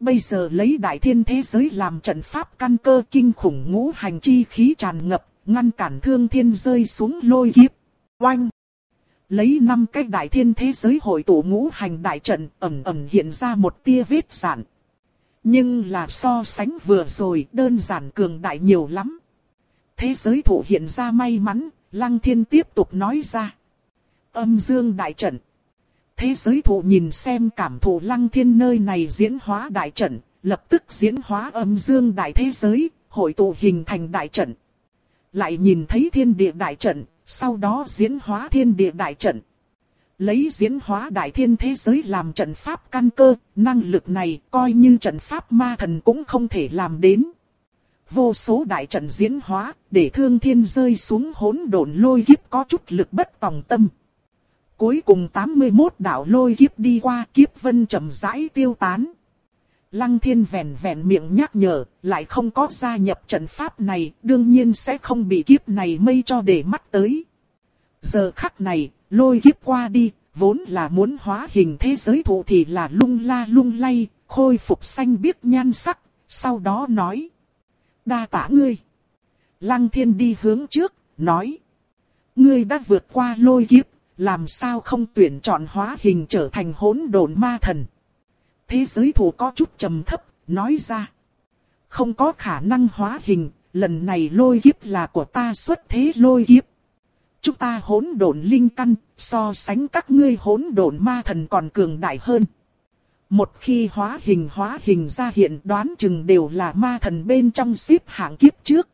Bây giờ lấy đại thiên thế giới làm trận pháp căn cơ kinh khủng ngũ hành chi khí tràn ngập, ngăn cản thương thiên rơi xuống lôi kiếp. Oanh! Lấy năm cái đại thiên thế giới hội tụ ngũ hành đại trận ẩm ẩm hiện ra một tia vết sản. Nhưng là so sánh vừa rồi đơn giản cường đại nhiều lắm. Thế giới thủ hiện ra may mắn, Lăng Thiên tiếp tục nói ra. Âm dương đại trận. Thế giới thủ nhìn xem cảm thụ Lăng Thiên nơi này diễn hóa đại trận, lập tức diễn hóa âm dương đại thế giới, hội tụ hình thành đại trận. Lại nhìn thấy thiên địa đại trận, sau đó diễn hóa thiên địa đại trận. Lấy diễn hóa đại thiên thế giới làm trận pháp căn cơ, năng lực này coi như trận pháp ma thần cũng không thể làm đến. Vô số đại trận diễn hóa, để thương thiên rơi xuống hỗn độn lôi kiếp có chút lực bất tòng tâm. Cuối cùng 81 đạo lôi kiếp đi qua kiếp vân chậm rãi tiêu tán. Lăng thiên vẹn vẹn miệng nhắc nhở, lại không có gia nhập trận pháp này, đương nhiên sẽ không bị kiếp này mây cho để mắt tới. Giờ khắc này, lôi kiếp qua đi, vốn là muốn hóa hình thế giới thụ thì là lung la lung lay, khôi phục xanh biếc nhan sắc, sau đó nói. Đa tả ngươi. Lăng thiên đi hướng trước, nói. Ngươi đã vượt qua lôi kiếp, làm sao không tuyển chọn hóa hình trở thành hỗn độn ma thần. Thế giới thủ có chút trầm thấp, nói ra. Không có khả năng hóa hình, lần này lôi kiếp là của ta xuất thế lôi kiếp. Chúng ta hỗn độn linh căn, so sánh các ngươi hỗn độn ma thần còn cường đại hơn. Một khi hóa hình hóa hình ra hiện đoán chừng đều là ma thần bên trong xếp hạng kiếp trước.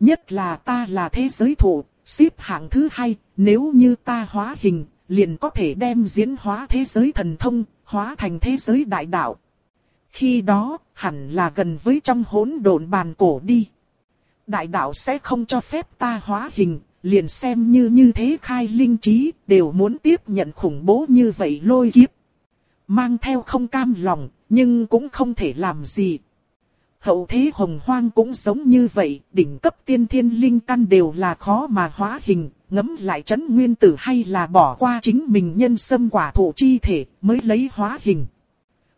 Nhất là ta là thế giới thủ, xếp hạng thứ hai, nếu như ta hóa hình, liền có thể đem diễn hóa thế giới thần thông, hóa thành thế giới đại đạo. Khi đó, hẳn là gần với trong hỗn độn bàn cổ đi. Đại đạo sẽ không cho phép ta hóa hình, liền xem như như thế khai linh trí, đều muốn tiếp nhận khủng bố như vậy lôi kiếp. Mang theo không cam lòng, nhưng cũng không thể làm gì. Hậu thế hồng hoang cũng giống như vậy, đỉnh cấp tiên thiên linh căn đều là khó mà hóa hình, ngấm lại chấn nguyên tử hay là bỏ qua chính mình nhân sâm quả thụ chi thể mới lấy hóa hình.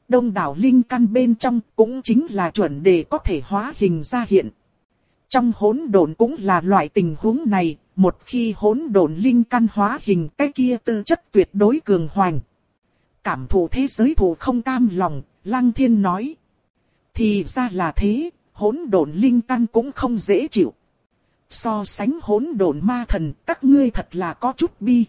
Đông đảo linh căn bên trong cũng chính là chuẩn đề có thể hóa hình ra hiện. Trong hỗn độn cũng là loại tình huống này, một khi hỗn độn linh căn hóa hình cái kia tư chất tuyệt đối cường hoành. Cảm thụ thế giới thù không cam lòng, Lăng Thiên nói. Thì ra là thế, hỗn độn linh căn cũng không dễ chịu. So sánh hỗn độn ma thần, các ngươi thật là có chút bi.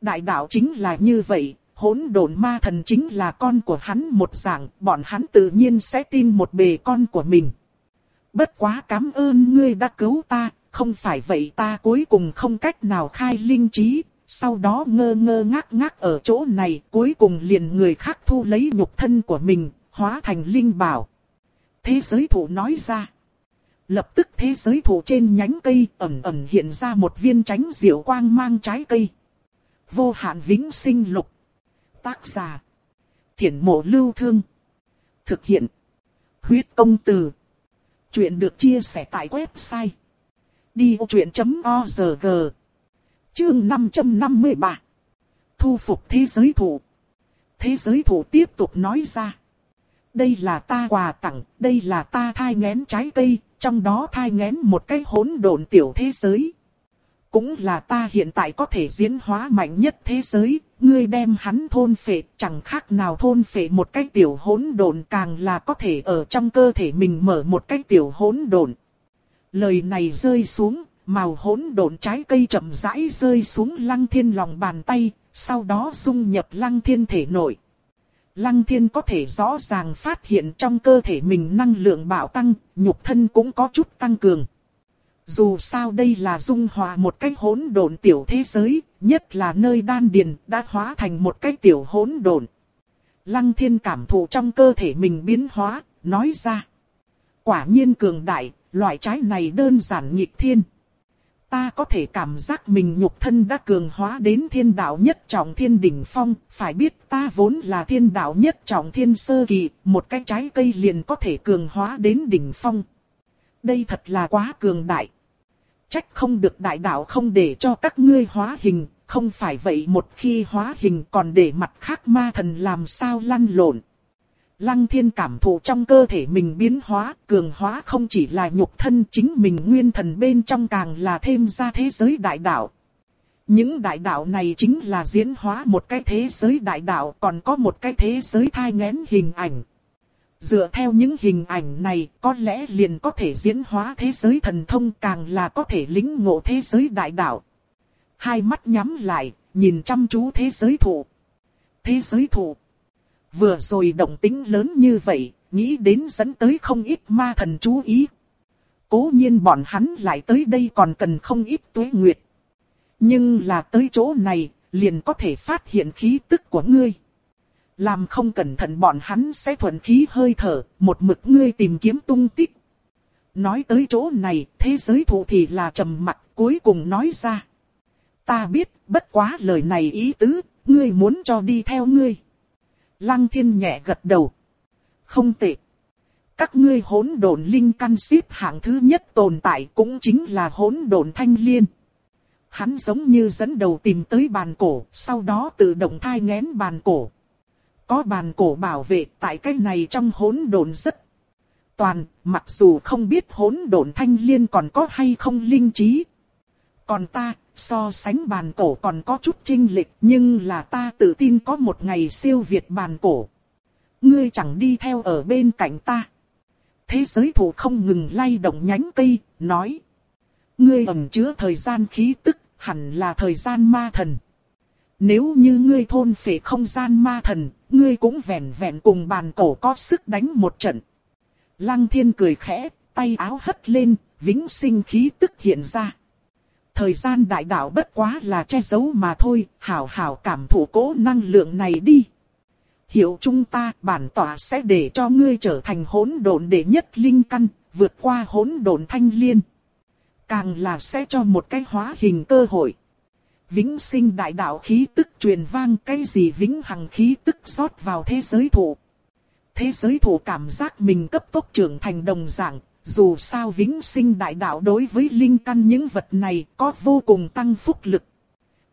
Đại đạo chính là như vậy, hỗn độn ma thần chính là con của hắn một dạng, bọn hắn tự nhiên sẽ tin một bề con của mình. Bất quá cảm ơn ngươi đã cứu ta, không phải vậy ta cuối cùng không cách nào khai linh trí, sau đó ngơ ngơ ngác ngác ở chỗ này, cuối cùng liền người khác thu lấy nhục thân của mình, hóa thành linh bảo. Thế giới thủ nói ra. lập tức thế giới thủ trên nhánh cây ẩn ẩn hiện ra một viên tránh diệu quang mang trái cây. Vô hạn vĩnh sinh lục. Tác giả. Thiển mộ lưu thương. Thực hiện. Huyết công từ. Chuyện được chia sẻ tại website. Đi vô chuyện.org Chương 553 Thu phục thế giới thủ. Thế giới thủ tiếp tục nói ra. Đây là ta quà tặng, đây là ta thai ngén trái cây, trong đó thai ngén một cái hỗn độn tiểu thế giới. Cũng là ta hiện tại có thể diễn hóa mạnh nhất thế giới, ngươi đem hắn thôn phệ, chẳng khác nào thôn phệ một cái tiểu hỗn độn càng là có thể ở trong cơ thể mình mở một cái tiểu hỗn độn. Lời này rơi xuống, màu hỗn độn trái cây chậm rãi rơi xuống lăng thiên lòng bàn tay, sau đó dung nhập lăng thiên thể nội. Lăng thiên có thể rõ ràng phát hiện trong cơ thể mình năng lượng bạo tăng, nhục thân cũng có chút tăng cường. Dù sao đây là dung hòa một cái hỗn độn tiểu thế giới, nhất là nơi đan điền đã hóa thành một cái tiểu hỗn độn. Lăng thiên cảm thụ trong cơ thể mình biến hóa, nói ra. Quả nhiên cường đại, loại trái này đơn giản nghịch thiên. Ta có thể cảm giác mình nhục thân đã cường hóa đến thiên đạo nhất trọng thiên đỉnh phong, phải biết ta vốn là thiên đạo nhất trọng thiên sơ kỳ, một cái trái cây liền có thể cường hóa đến đỉnh phong. Đây thật là quá cường đại. Trách không được đại đạo không để cho các ngươi hóa hình, không phải vậy một khi hóa hình còn để mặt khác ma thần làm sao lăn lộn. Lăng thiên cảm thụ trong cơ thể mình biến hóa, cường hóa không chỉ là nhục thân chính mình nguyên thần bên trong càng là thêm ra thế giới đại đạo. Những đại đạo này chính là diễn hóa một cái thế giới đại đạo còn có một cái thế giới thai ngén hình ảnh. Dựa theo những hình ảnh này có lẽ liền có thể diễn hóa thế giới thần thông càng là có thể lính ngộ thế giới đại đạo. Hai mắt nhắm lại, nhìn chăm chú thế giới thụ. Thế giới thụ. Vừa rồi động tính lớn như vậy, nghĩ đến dẫn tới không ít ma thần chú ý. Cố nhiên bọn hắn lại tới đây còn cần không ít tuế nguyệt. Nhưng là tới chỗ này, liền có thể phát hiện khí tức của ngươi. Làm không cẩn thận bọn hắn sẽ thuận khí hơi thở, một mực ngươi tìm kiếm tung tích. Nói tới chỗ này, thế giới thụ thì là trầm mặt cuối cùng nói ra. Ta biết, bất quá lời này ý tứ, ngươi muốn cho đi theo ngươi. Lăng thiên nhẹ gật đầu. Không tệ. Các ngươi hỗn độn linh căn xếp hạng thứ nhất tồn tại cũng chính là hỗn độn thanh liên. Hắn giống như dẫn đầu tìm tới bàn cổ, sau đó tự động thai ngén bàn cổ. Có bàn cổ bảo vệ tại cái này trong hỗn độn rất toàn, mặc dù không biết hỗn độn thanh liên còn có hay không linh trí. Còn ta, so sánh bàn cổ còn có chút trinh lịch, nhưng là ta tự tin có một ngày siêu việt bàn cổ. Ngươi chẳng đi theo ở bên cạnh ta. Thế giới thủ không ngừng lay động nhánh cây, nói. Ngươi ẩn chứa thời gian khí tức, hẳn là thời gian ma thần. Nếu như ngươi thôn phệ không gian ma thần, ngươi cũng vẹn vẹn cùng bàn cổ có sức đánh một trận. Lăng thiên cười khẽ, tay áo hất lên, vĩnh sinh khí tức hiện ra. Thời gian đại đạo bất quá là che giấu mà thôi, hảo hảo cảm thụ cố năng lượng này đi. Hiểu chúng ta, bản tỏa sẽ để cho ngươi trở thành hỗn độn đệ nhất linh căn, vượt qua hỗn độn thanh liên. Càng là sẽ cho một cái hóa hình cơ hội. Vĩnh sinh đại đạo khí tức truyền vang cái gì vĩnh hằng khí tức rót vào thế giới thủ. Thế giới thủ cảm giác mình cấp tốc trưởng thành đồng dạng, dù sao vĩnh sinh đại đạo đối với linh căn những vật này có vô cùng tăng phúc lực.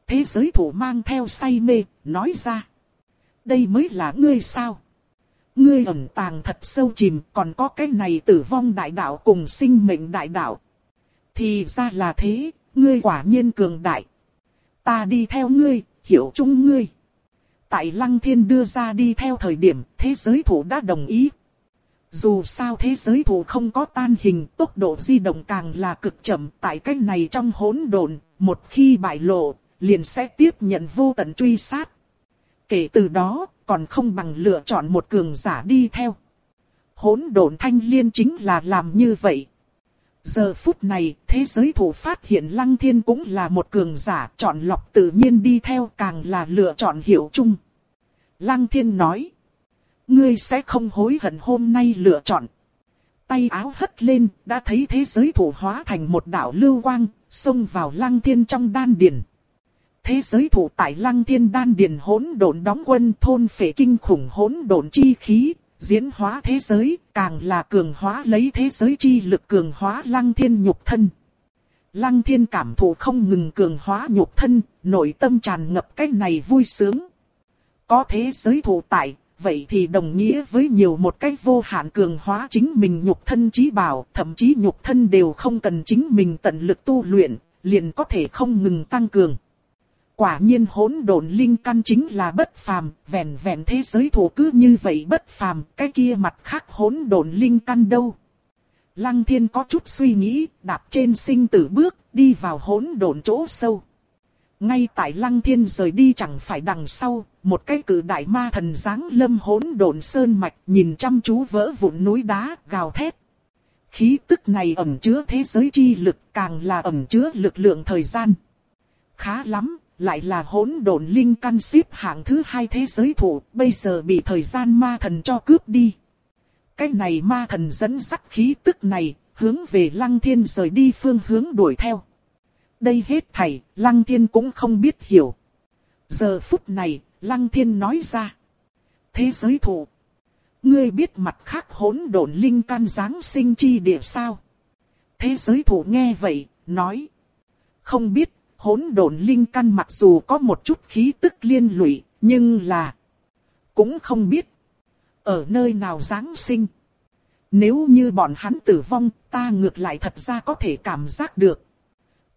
Thế giới thủ mang theo say mê, nói ra. Đây mới là ngươi sao? Ngươi ẩn tàng thật sâu chìm, còn có cái này tử vong đại đạo cùng sinh mệnh đại đạo. Thì ra là thế, ngươi quả nhiên cường đại. Ta đi theo ngươi, hiểu chung ngươi. Tại Lăng Thiên đưa ra đi theo thời điểm, thế giới thủ đã đồng ý. Dù sao thế giới thủ không có tan hình, tốc độ di động càng là cực chậm tại cách này trong hỗn độn, một khi bại lộ, liền sẽ tiếp nhận vô tận truy sát. Kể từ đó, còn không bằng lựa chọn một cường giả đi theo. Hỗn độn thanh liên chính là làm như vậy. Giờ phút này, thế giới thủ phát hiện Lăng Thiên cũng là một cường giả, chọn lọc tự nhiên đi theo càng là lựa chọn hiểu chung. Lăng Thiên nói ngươi sẽ không hối hận hôm nay lựa chọn. tay áo hất lên, đã thấy thế giới thủ hóa thành một đạo lưu quang, xông vào lăng thiên trong đan điền. Thế giới thủ tại lăng thiên đan điền hỗn độn đóng quân thôn phệ kinh khủng hỗn độn chi khí, diễn hóa thế giới, càng là cường hóa lấy thế giới chi lực cường hóa lăng thiên nhục thân. Lăng thiên cảm thụ không ngừng cường hóa nhục thân, nội tâm tràn ngập cái này vui sướng. Có thế giới thủ tại, vậy thì đồng nghĩa với nhiều một cách vô hạn cường hóa chính mình nhục thân trí bảo, thậm chí nhục thân đều không cần chính mình tận lực tu luyện, liền có thể không ngừng tăng cường. Quả nhiên hỗn độn linh căn chính là bất phàm, vẹn vẹn thế giới thủ cứ như vậy bất phàm, cái kia mặt khác hỗn độn linh căn đâu. Lăng thiên có chút suy nghĩ, đạp trên sinh tử bước, đi vào hỗn độn chỗ sâu. Ngay tại lăng thiên rời đi chẳng phải đằng sau, một cái cử đại ma thần dáng lâm hỗn độn sơn mạch nhìn chăm chú vỡ vụn núi đá, gào thét. Khí tức này ẩn chứa thế giới chi lực càng là ẩn chứa lực lượng thời gian. Khá lắm, lại là hỗn độn linh căn xếp hạng thứ hai thế giới thủ, bây giờ bị thời gian ma thần cho cướp đi. Cái này ma thần dẫn dắt khí tức này, hướng về lăng thiên rời đi phương hướng đuổi theo. Đây hết thảy, lăng thiên cũng không biết hiểu. Giờ phút này, lăng thiên nói ra. Thế giới thủ. Ngươi biết mặt khác hỗn độn linh căn giáng sinh chi địa sao? Thế giới thủ nghe vậy, nói. Không biết, hỗn độn linh căn mặc dù có một chút khí tức liên lụy, nhưng là cũng không biết ở nơi nào giáng sinh. Nếu như bọn hắn tử vong, ta ngược lại thật ra có thể cảm giác được.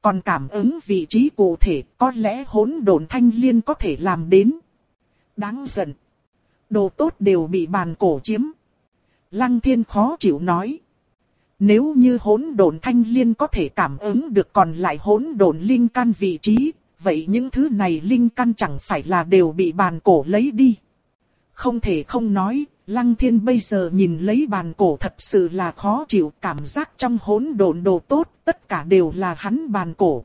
Còn cảm ứng vị trí cụ thể, có lẽ hỗn độn thanh liên có thể làm đến. Đáng giận. Đồ tốt đều bị bàn cổ chiếm. Lăng thiên khó chịu nói. Nếu như hỗn độn thanh liên có thể cảm ứng được còn lại hỗn độn linh căn vị trí, vậy những thứ này linh căn chẳng phải là đều bị bàn cổ lấy đi. Không thể không nói, Lăng Thiên bây giờ nhìn lấy bàn cổ thật sự là khó chịu, cảm giác trong hỗn độn đồ tốt, tất cả đều là hắn bàn cổ.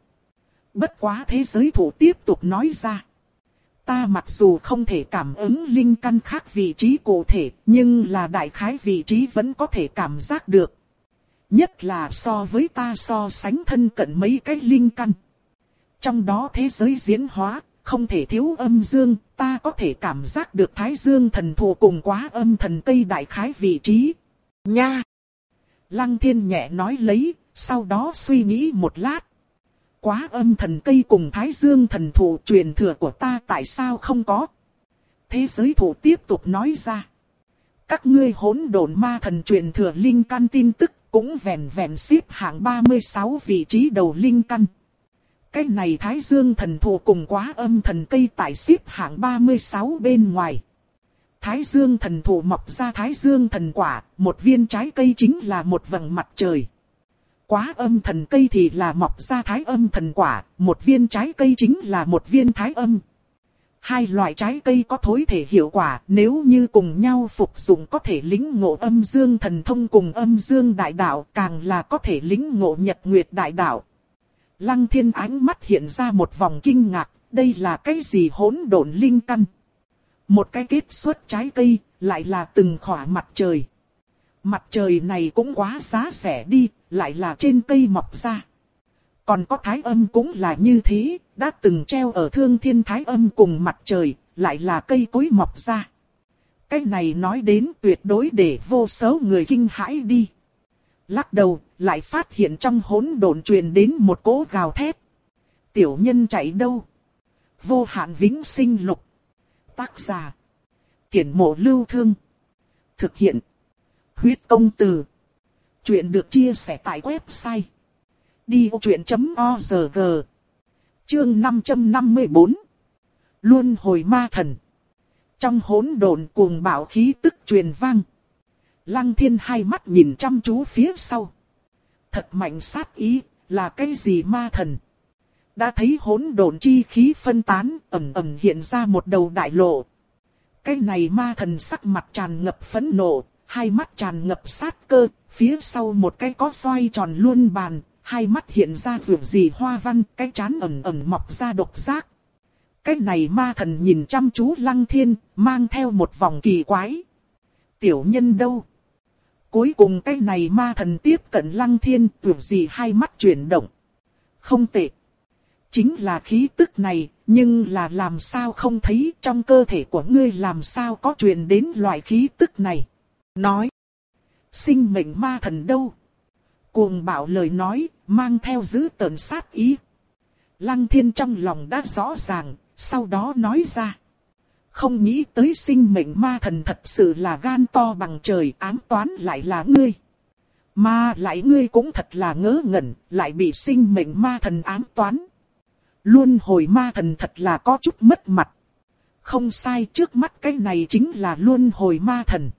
Bất quá thế giới thủ tiếp tục nói ra. Ta mặc dù không thể cảm ứng linh căn khác vị trí cụ thể, nhưng là đại khái vị trí vẫn có thể cảm giác được. Nhất là so với ta so sánh thân cận mấy cái linh căn. Trong đó thế giới diễn hóa, không thể thiếu âm dương, ta có thể cảm giác được thái dương thần thù cùng quá âm thần cây đại khái vị trí. Nha! Lăng thiên nhẹ nói lấy, sau đó suy nghĩ một lát. Quá âm thần cây cùng thái dương thần thụ truyền thừa của ta tại sao không có? Thế giới thủ tiếp tục nói ra. Các ngươi hỗn độn ma thần truyền thừa linh căn tin tức cũng vẹn vẹn xếp hạng 36 vị trí đầu linh căn. Cái này Thái Dương thần thụ cùng quá âm thần cây tại xếp hạng 36 bên ngoài. Thái Dương thần thụ mọc ra Thái Dương thần quả, một viên trái cây chính là một vầng mặt trời. Quá âm thần cây thì là mọc ra Thái âm thần quả, một viên trái cây chính là một viên Thái âm. Hai loại trái cây có thối thể hiệu quả, nếu như cùng nhau phục dụng có thể lính ngộ âm dương thần thông cùng âm dương đại đạo, càng là có thể lính ngộ nhật nguyệt đại đạo. Lăng thiên ánh mắt hiện ra một vòng kinh ngạc, đây là cái gì hỗn độn linh căn. Một cái kết xuất trái cây, lại là từng khỏa mặt trời. Mặt trời này cũng quá giá rẻ đi, lại là trên cây mọc ra. Còn có thái âm cũng là như thế, đã từng treo ở thương thiên thái âm cùng mặt trời, lại là cây cối mọc ra. Cái này nói đến tuyệt đối để vô số người kinh hãi đi. Lắc đầu, lại phát hiện trong hỗn độn truyền đến một cỗ gào thét. Tiểu nhân chạy đâu? Vô hạn vĩnh sinh lục. Tác giả. Tiển mộ lưu thương. Thực hiện. Huyết công từ. Chuyện được chia sẻ tại website. Đi vô chuyện.org Chương 554 Luân hồi ma thần Trong hỗn độn cuồng bạo khí tức truyền vang. Lăng thiên hai mắt nhìn chăm chú phía sau. Thật mạnh sát ý, là cái gì ma thần? Đã thấy hỗn độn chi khí phân tán, ẩm ẩm hiện ra một đầu đại lộ. Cái này ma thần sắc mặt tràn ngập phẫn nộ, hai mắt tràn ngập sát cơ, phía sau một cái có xoay tròn luôn bàn, hai mắt hiện ra rượu gì hoa văn, cái chán ẩn ẩn mọc ra độc giác. Cái này ma thần nhìn chăm chú lăng thiên, mang theo một vòng kỳ quái. Tiểu nhân đâu? Cuối cùng cái này ma thần tiếp cận lăng thiên tưởng gì hai mắt chuyển động. Không tệ. Chính là khí tức này, nhưng là làm sao không thấy trong cơ thể của ngươi làm sao có truyền đến loại khí tức này. Nói. Sinh mệnh ma thần đâu? Cuồng bảo lời nói, mang theo giữ tợn sát ý. Lăng thiên trong lòng đã rõ ràng, sau đó nói ra. Không nghĩ tới sinh mệnh ma thần thật sự là gan to bằng trời ám toán lại là ngươi. Mà lại ngươi cũng thật là ngớ ngẩn, lại bị sinh mệnh ma thần ám toán. Luôn hồi ma thần thật là có chút mất mặt. Không sai trước mắt cái này chính là luôn hồi ma thần.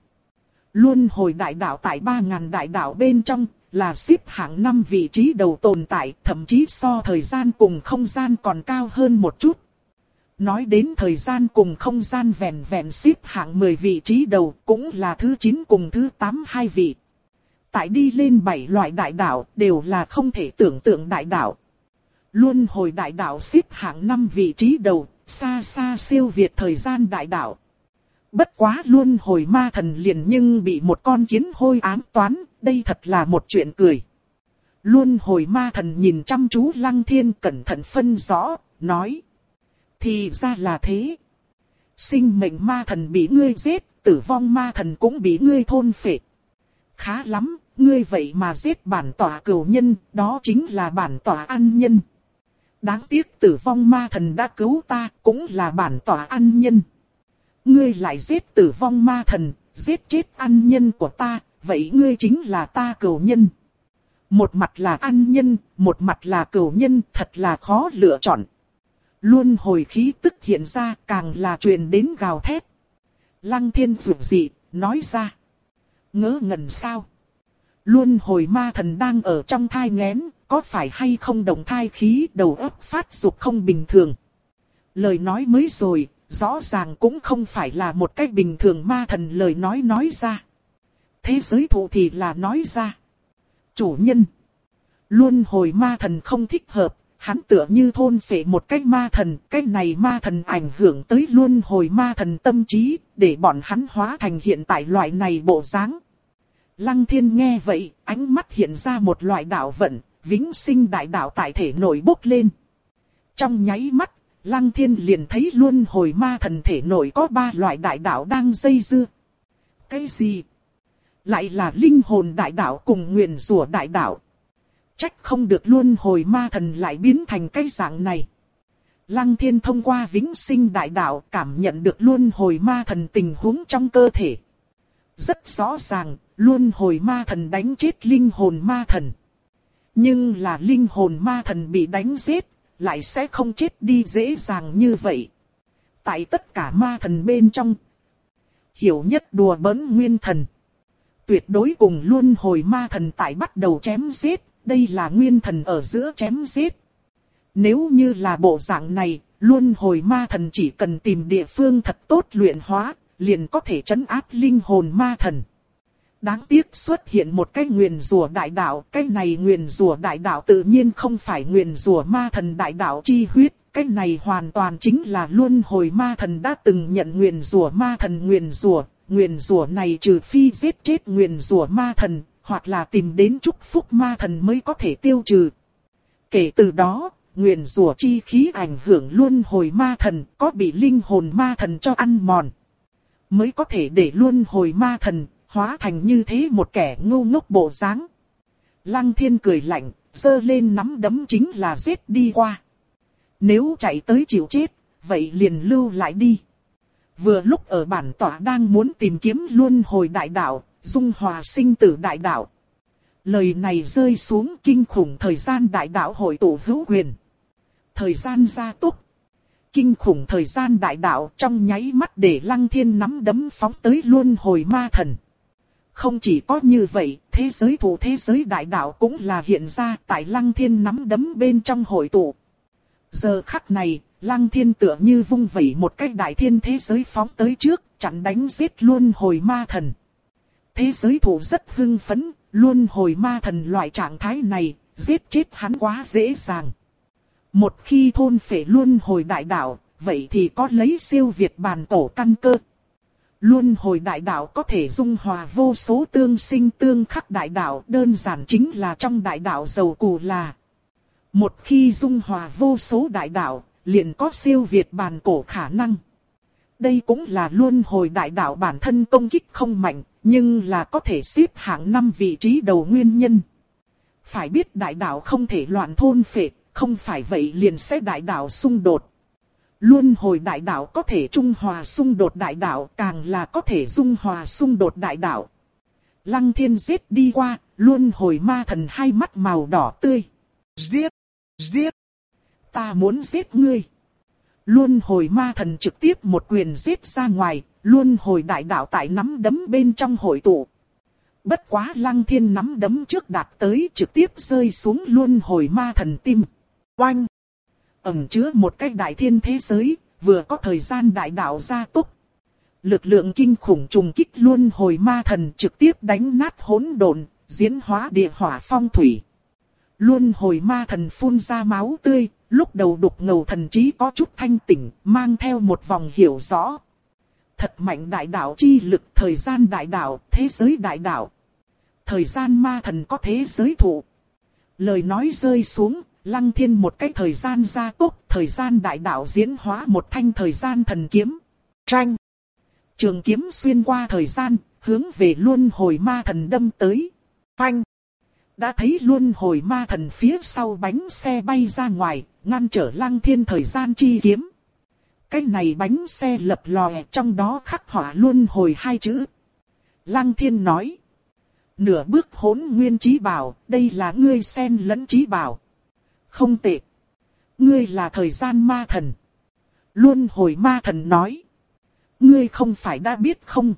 Luân hồi đại đạo tại 3.000 đại đạo bên trong, là xếp hạng 5 vị trí đầu tồn tại, thậm chí so thời gian cùng không gian còn cao hơn một chút. Nói đến thời gian cùng không gian vẹn vẹn xếp hạng 10 vị trí đầu, cũng là thứ 9 cùng thứ 8 hai vị. Tại đi lên 7 loại đại đạo, đều là không thể tưởng tượng đại đạo. Luân hồi đại đạo xếp hạng 5 vị trí đầu, xa xa siêu việt thời gian đại đạo. Bất quá luôn hồi ma thần liền nhưng bị một con kiến hôi ám toán, đây thật là một chuyện cười. Luôn hồi ma thần nhìn chăm chú lăng thiên cẩn thận phân rõ, nói. Thì ra là thế. Sinh mệnh ma thần bị ngươi giết, tử vong ma thần cũng bị ngươi thôn phệ. Khá lắm, ngươi vậy mà giết bản tỏa cửu nhân, đó chính là bản tỏa an nhân. Đáng tiếc tử vong ma thần đã cứu ta, cũng là bản tỏa an nhân. Ngươi lại giết tử vong ma thần, giết chết ăn nhân của ta, vậy ngươi chính là ta cầu nhân. Một mặt là ăn nhân, một mặt là cầu nhân, thật là khó lựa chọn. Luôn hồi khí tức hiện ra càng là truyền đến gào thét. Lăng thiên rủ dị, nói ra. Ngỡ ngẩn sao? Luôn hồi ma thần đang ở trong thai ngén, có phải hay không đồng thai khí đầu óc phát dục không bình thường. Lời nói mới rồi, rõ ràng cũng không phải là một cách bình thường ma thần lời nói nói ra. Thế giới thụ thì là nói ra. Chủ nhân. Luôn hồi ma thần không thích hợp, hắn tựa như thôn phệ một cách ma thần, cách này ma thần ảnh hưởng tới luôn hồi ma thần tâm trí, để bọn hắn hóa thành hiện tại loại này bộ dáng. Lăng thiên nghe vậy, ánh mắt hiện ra một loại đạo vận, vĩnh sinh đại đạo tại thể nổi bốc lên. Trong nháy mắt, Lăng thiên liền thấy luôn hồi ma thần thể nội có ba loại đại đạo đang dây dưa. Cái gì? Lại là linh hồn đại đạo cùng nguyện rủa đại đạo. Trách không được luôn hồi ma thần lại biến thành cái dạng này. Lăng thiên thông qua vĩnh sinh đại đạo cảm nhận được luôn hồi ma thần tình huống trong cơ thể. Rất rõ ràng, luôn hồi ma thần đánh chết linh hồn ma thần. Nhưng là linh hồn ma thần bị đánh giết, lại sẽ không chết đi dễ dàng như vậy. Tại tất cả ma thần bên trong, hiểu nhất đùa bỡn nguyên thần. Tuyệt đối cùng luôn hồi ma thần tại bắt đầu chém giết, đây là nguyên thần ở giữa chém giết. Nếu như là bộ dạng này, luôn hồi ma thần chỉ cần tìm địa phương thật tốt luyện hóa, liền có thể chấn áp linh hồn ma thần. Đáng tiếc xuất hiện một cái nguyền rùa đại đạo, cái này nguyền rùa đại đạo tự nhiên không phải nguyền rùa ma thần đại đạo chi huyết, cái này hoàn toàn chính là luân hồi ma thần đã từng nhận nguyền rùa ma thần nguyền rùa, nguyền rùa này trừ phi giết chết nguyền rùa ma thần, hoặc là tìm đến chúc phúc ma thần mới có thể tiêu trừ. Kể từ đó, nguyền rùa chi khí ảnh hưởng luân hồi ma thần, có bị linh hồn ma thần cho ăn mòn. Mới có thể để luân hồi ma thần, hóa thành như thế một kẻ ngu ngốc bộ dáng. Lăng thiên cười lạnh, giơ lên nắm đấm chính là giết đi qua. Nếu chạy tới chịu chết, vậy liền lưu lại đi. Vừa lúc ở bản tỏa đang muốn tìm kiếm luôn hồi đại đạo, dung hòa sinh tử đại đạo. Lời này rơi xuống kinh khủng thời gian đại đạo hội tụ hữu quyền. Thời gian gia tốc. Kinh khủng thời gian đại đạo trong nháy mắt để lăng thiên nắm đấm phóng tới luôn hồi ma thần. Không chỉ có như vậy, thế giới thủ thế giới đại đạo cũng là hiện ra tại lăng thiên nắm đấm bên trong hội tụ. Giờ khắc này, lăng thiên tựa như vung vẩy một cái đại thiên thế giới phóng tới trước, chặn đánh giết luôn hồi ma thần. Thế giới thủ rất hưng phấn, luôn hồi ma thần loại trạng thái này, giết chết hắn quá dễ dàng. Một khi thôn phệ luôn hồi đại đạo, vậy thì có lấy siêu việt bàn tổ căn cơ. Luân hồi đại đạo có thể dung hòa vô số tương sinh tương khắc đại đạo đơn giản chính là trong đại đạo dầu cụ là. Một khi dung hòa vô số đại đạo, liền có siêu việt bàn cổ khả năng. Đây cũng là luân hồi đại đạo bản thân công kích không mạnh, nhưng là có thể xếp hạng năm vị trí đầu nguyên nhân. Phải biết đại đạo không thể loạn thôn phệ, không phải vậy liền sẽ đại đạo xung đột. Luân hồi đại đạo có thể trung hòa xung đột đại đạo, càng là có thể dung hòa xung đột đại đạo. Lăng thiên giết đi qua, luân hồi ma thần hai mắt màu đỏ tươi. Giết! Giết! Ta muốn giết ngươi! Luân hồi ma thần trực tiếp một quyền giết ra ngoài, luân hồi đại đạo tại nắm đấm bên trong hội tụ. Bất quá lăng thiên nắm đấm trước đạt tới trực tiếp rơi xuống luân hồi ma thần tim. Oanh! Ẩn chứa một cái đại thiên thế giới, vừa có thời gian đại đạo gia tốc. Lực lượng kinh khủng trùng kích luôn hồi ma thần trực tiếp đánh nát hỗn độn, diễn hóa địa hỏa phong thủy. luôn hồi ma thần phun ra máu tươi, lúc đầu đục ngầu thần trí có chút thanh tỉnh, mang theo một vòng hiểu rõ. Thật mạnh đại đạo chi lực, thời gian đại đạo, thế giới đại đạo. Thời gian ma thần có thế giới thụ. Lời nói rơi xuống, lăng thiên một cái thời gian gia tốc, thời gian đại đạo diễn hóa một thanh thời gian thần kiếm. Tranh. Trường kiếm xuyên qua thời gian, hướng về luân hồi ma thần đâm tới. Phanh. Đã thấy luân hồi ma thần phía sau bánh xe bay ra ngoài, ngăn trở lăng thiên thời gian chi kiếm. Cái này bánh xe lập lòe trong đó khắc họa luân hồi hai chữ. Lăng thiên nói. Nửa bước hỗn nguyên trí bảo, đây là ngươi sen lẫn trí bảo. Không tệ. Ngươi là thời gian ma thần. Luân hồi ma thần nói. Ngươi không phải đã biết không?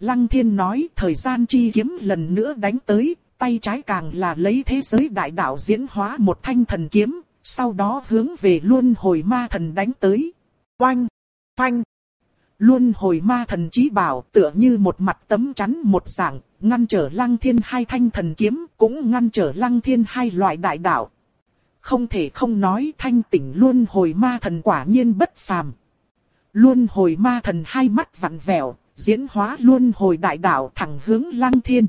Lăng thiên nói thời gian chi kiếm lần nữa đánh tới, tay trái càng là lấy thế giới đại đạo diễn hóa một thanh thần kiếm, sau đó hướng về luân hồi ma thần đánh tới. Oanh! Phanh! Luân hồi ma thần chí bảo tựa như một mặt tấm chắn một dạng, ngăn trở lăng thiên hai thanh thần kiếm, cũng ngăn trở lăng thiên hai loại đại đạo. Không thể không nói thanh tỉnh luôn hồi ma thần quả nhiên bất phàm. luôn hồi ma thần hai mắt vặn vẹo, diễn hóa luôn hồi đại đạo thẳng hướng lăng thiên.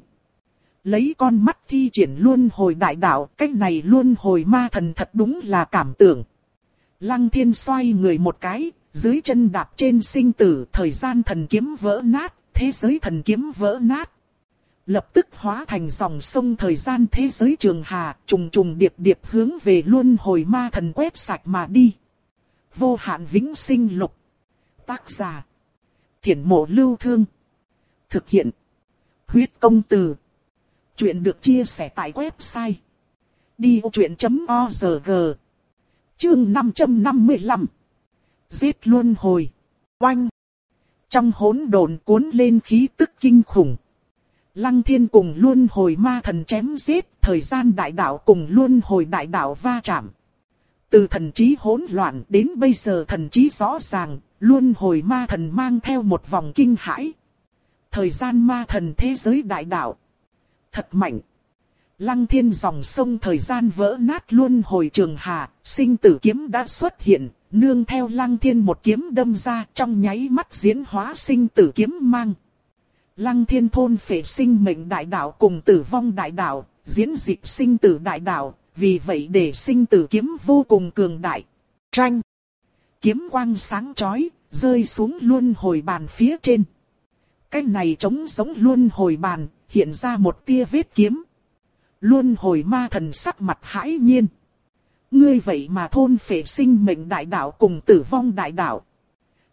Lấy con mắt thi triển luôn hồi đại đạo, cách này luôn hồi ma thần thật đúng là cảm tưởng. Lăng thiên xoay người một cái, dưới chân đạp trên sinh tử, thời gian thần kiếm vỡ nát, thế giới thần kiếm vỡ nát. Lập tức hóa thành dòng sông thời gian thế giới trường hà, trùng trùng điệp điệp hướng về luân hồi ma thần quét sạch mà đi. Vô hạn vĩnh sinh lục. Tác giả. Thiển mộ lưu thương. Thực hiện. Huyết công từ. Chuyện được chia sẻ tại website. Đi truyện.org Chương 555 Giết luôn hồi. Oanh. Trong hỗn độn cuốn lên khí tức kinh khủng. Lăng thiên cùng luôn hồi ma thần chém giết, thời gian đại đạo cùng luôn hồi đại đạo va chạm. Từ thần trí hỗn loạn đến bây giờ thần trí rõ ràng, luôn hồi ma thần mang theo một vòng kinh hãi. Thời gian ma thần thế giới đại đạo thật mạnh. Lăng thiên dòng sông thời gian vỡ nát luôn hồi trường hà, sinh tử kiếm đã xuất hiện, nương theo lăng thiên một kiếm đâm ra trong nháy mắt diễn hóa sinh tử kiếm mang. Lăng thiên thôn phệ sinh mệnh đại đạo cùng tử vong đại đạo, diễn dịch sinh tử đại đạo, vì vậy để sinh tử kiếm vô cùng cường đại. Tranh. Kiếm quang sáng chói, rơi xuống luôn hồi bàn phía trên. Cái này trống giống luôn hồi bàn, hiện ra một tia vết kiếm. Luôn hồi ma thần sắc mặt hãi nhiên. Ngươi vậy mà thôn phệ sinh mệnh đại đạo cùng tử vong đại đạo.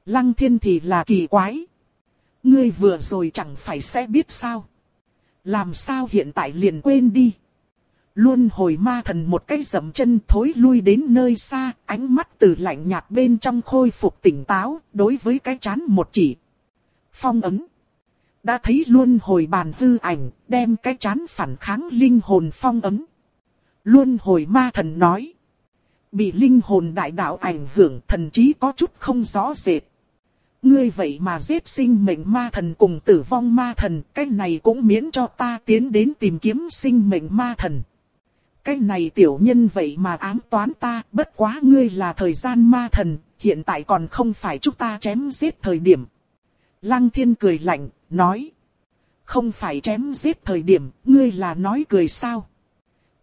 Lăng thiên thì là kỳ quái. Ngươi vừa rồi chẳng phải sẽ biết sao. Làm sao hiện tại liền quên đi. Luôn hồi ma thần một cái dầm chân thối lui đến nơi xa, ánh mắt từ lạnh nhạt bên trong khôi phục tỉnh táo, đối với cái chán một chỉ. Phong ấm. Đã thấy luôn hồi bàn hư ảnh, đem cái chán phản kháng linh hồn phong ấm. Luôn hồi ma thần nói. Bị linh hồn đại đạo ảnh hưởng thần trí có chút không rõ rệt. Ngươi vậy mà giết sinh mệnh ma thần cùng tử vong ma thần, cái này cũng miễn cho ta tiến đến tìm kiếm sinh mệnh ma thần. Cái này tiểu nhân vậy mà ám toán ta, bất quá ngươi là thời gian ma thần, hiện tại còn không phải chúng ta chém giết thời điểm. Lăng thiên cười lạnh, nói. Không phải chém giết thời điểm, ngươi là nói cười sao?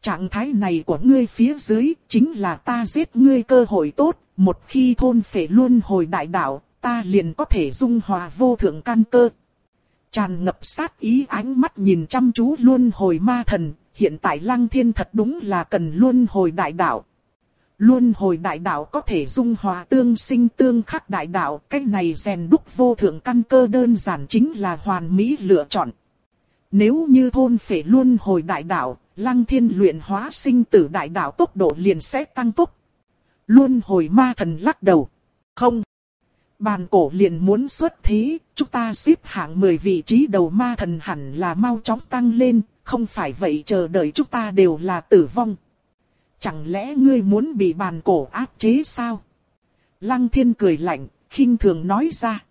Trạng thái này của ngươi phía dưới, chính là ta giết ngươi cơ hội tốt, một khi thôn phệ luôn hồi đại đạo, ta liền có thể dung hòa vô thượng căn cơ. Tràn ngập sát ý ánh mắt nhìn chăm chú luôn hồi ma thần, hiện tại lăng thiên thật đúng là cần luôn hồi đại đạo. Luôn hồi đại đạo có thể dung hòa tương sinh tương khắc đại đạo, cái này rèn đúc vô thượng căn cơ đơn giản chính là hoàn mỹ lựa chọn. Nếu như thôn phệ luôn hồi đại đạo, lăng thiên luyện hóa sinh tử đại đạo tốc độ liền sẽ tăng tốc. Luôn hồi ma thần lắc đầu. Không. Bàn cổ liền muốn xuất thế, chúng ta xếp hạng 10 vị trí đầu ma thần hẳn là mau chóng tăng lên, không phải vậy chờ đợi chúng ta đều là tử vong. Chẳng lẽ ngươi muốn bị bàn cổ áp chế sao? Lăng thiên cười lạnh, khinh thường nói ra.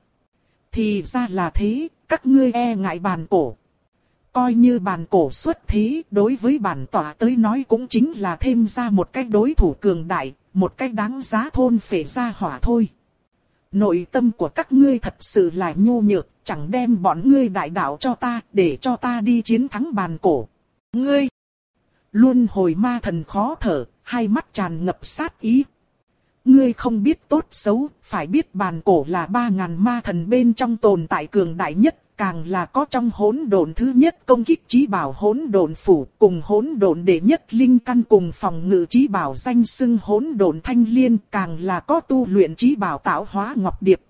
Thì ra là thế, các ngươi e ngại bàn cổ. Coi như bàn cổ xuất thế, đối với bản tỏa tới nói cũng chính là thêm ra một cái đối thủ cường đại, một cái đáng giá thôn phệ ra hỏa thôi. Nội tâm của các ngươi thật sự là nhu nhược, chẳng đem bọn ngươi đại đạo cho ta, để cho ta đi chiến thắng bàn cổ. Ngươi! Luôn hồi ma thần khó thở, hai mắt tràn ngập sát ý. Ngươi không biết tốt xấu, phải biết bàn cổ là ba ngàn ma thần bên trong tồn tại cường đại nhất, càng là có trong hỗn độn thứ nhất công kích trí bảo hỗn độn phủ, cùng hỗn độn đệ nhất linh căn cùng phòng ngự trí bảo danh xưng hỗn độn thanh liên, càng là có tu luyện trí bảo tạo hóa ngọc điệp.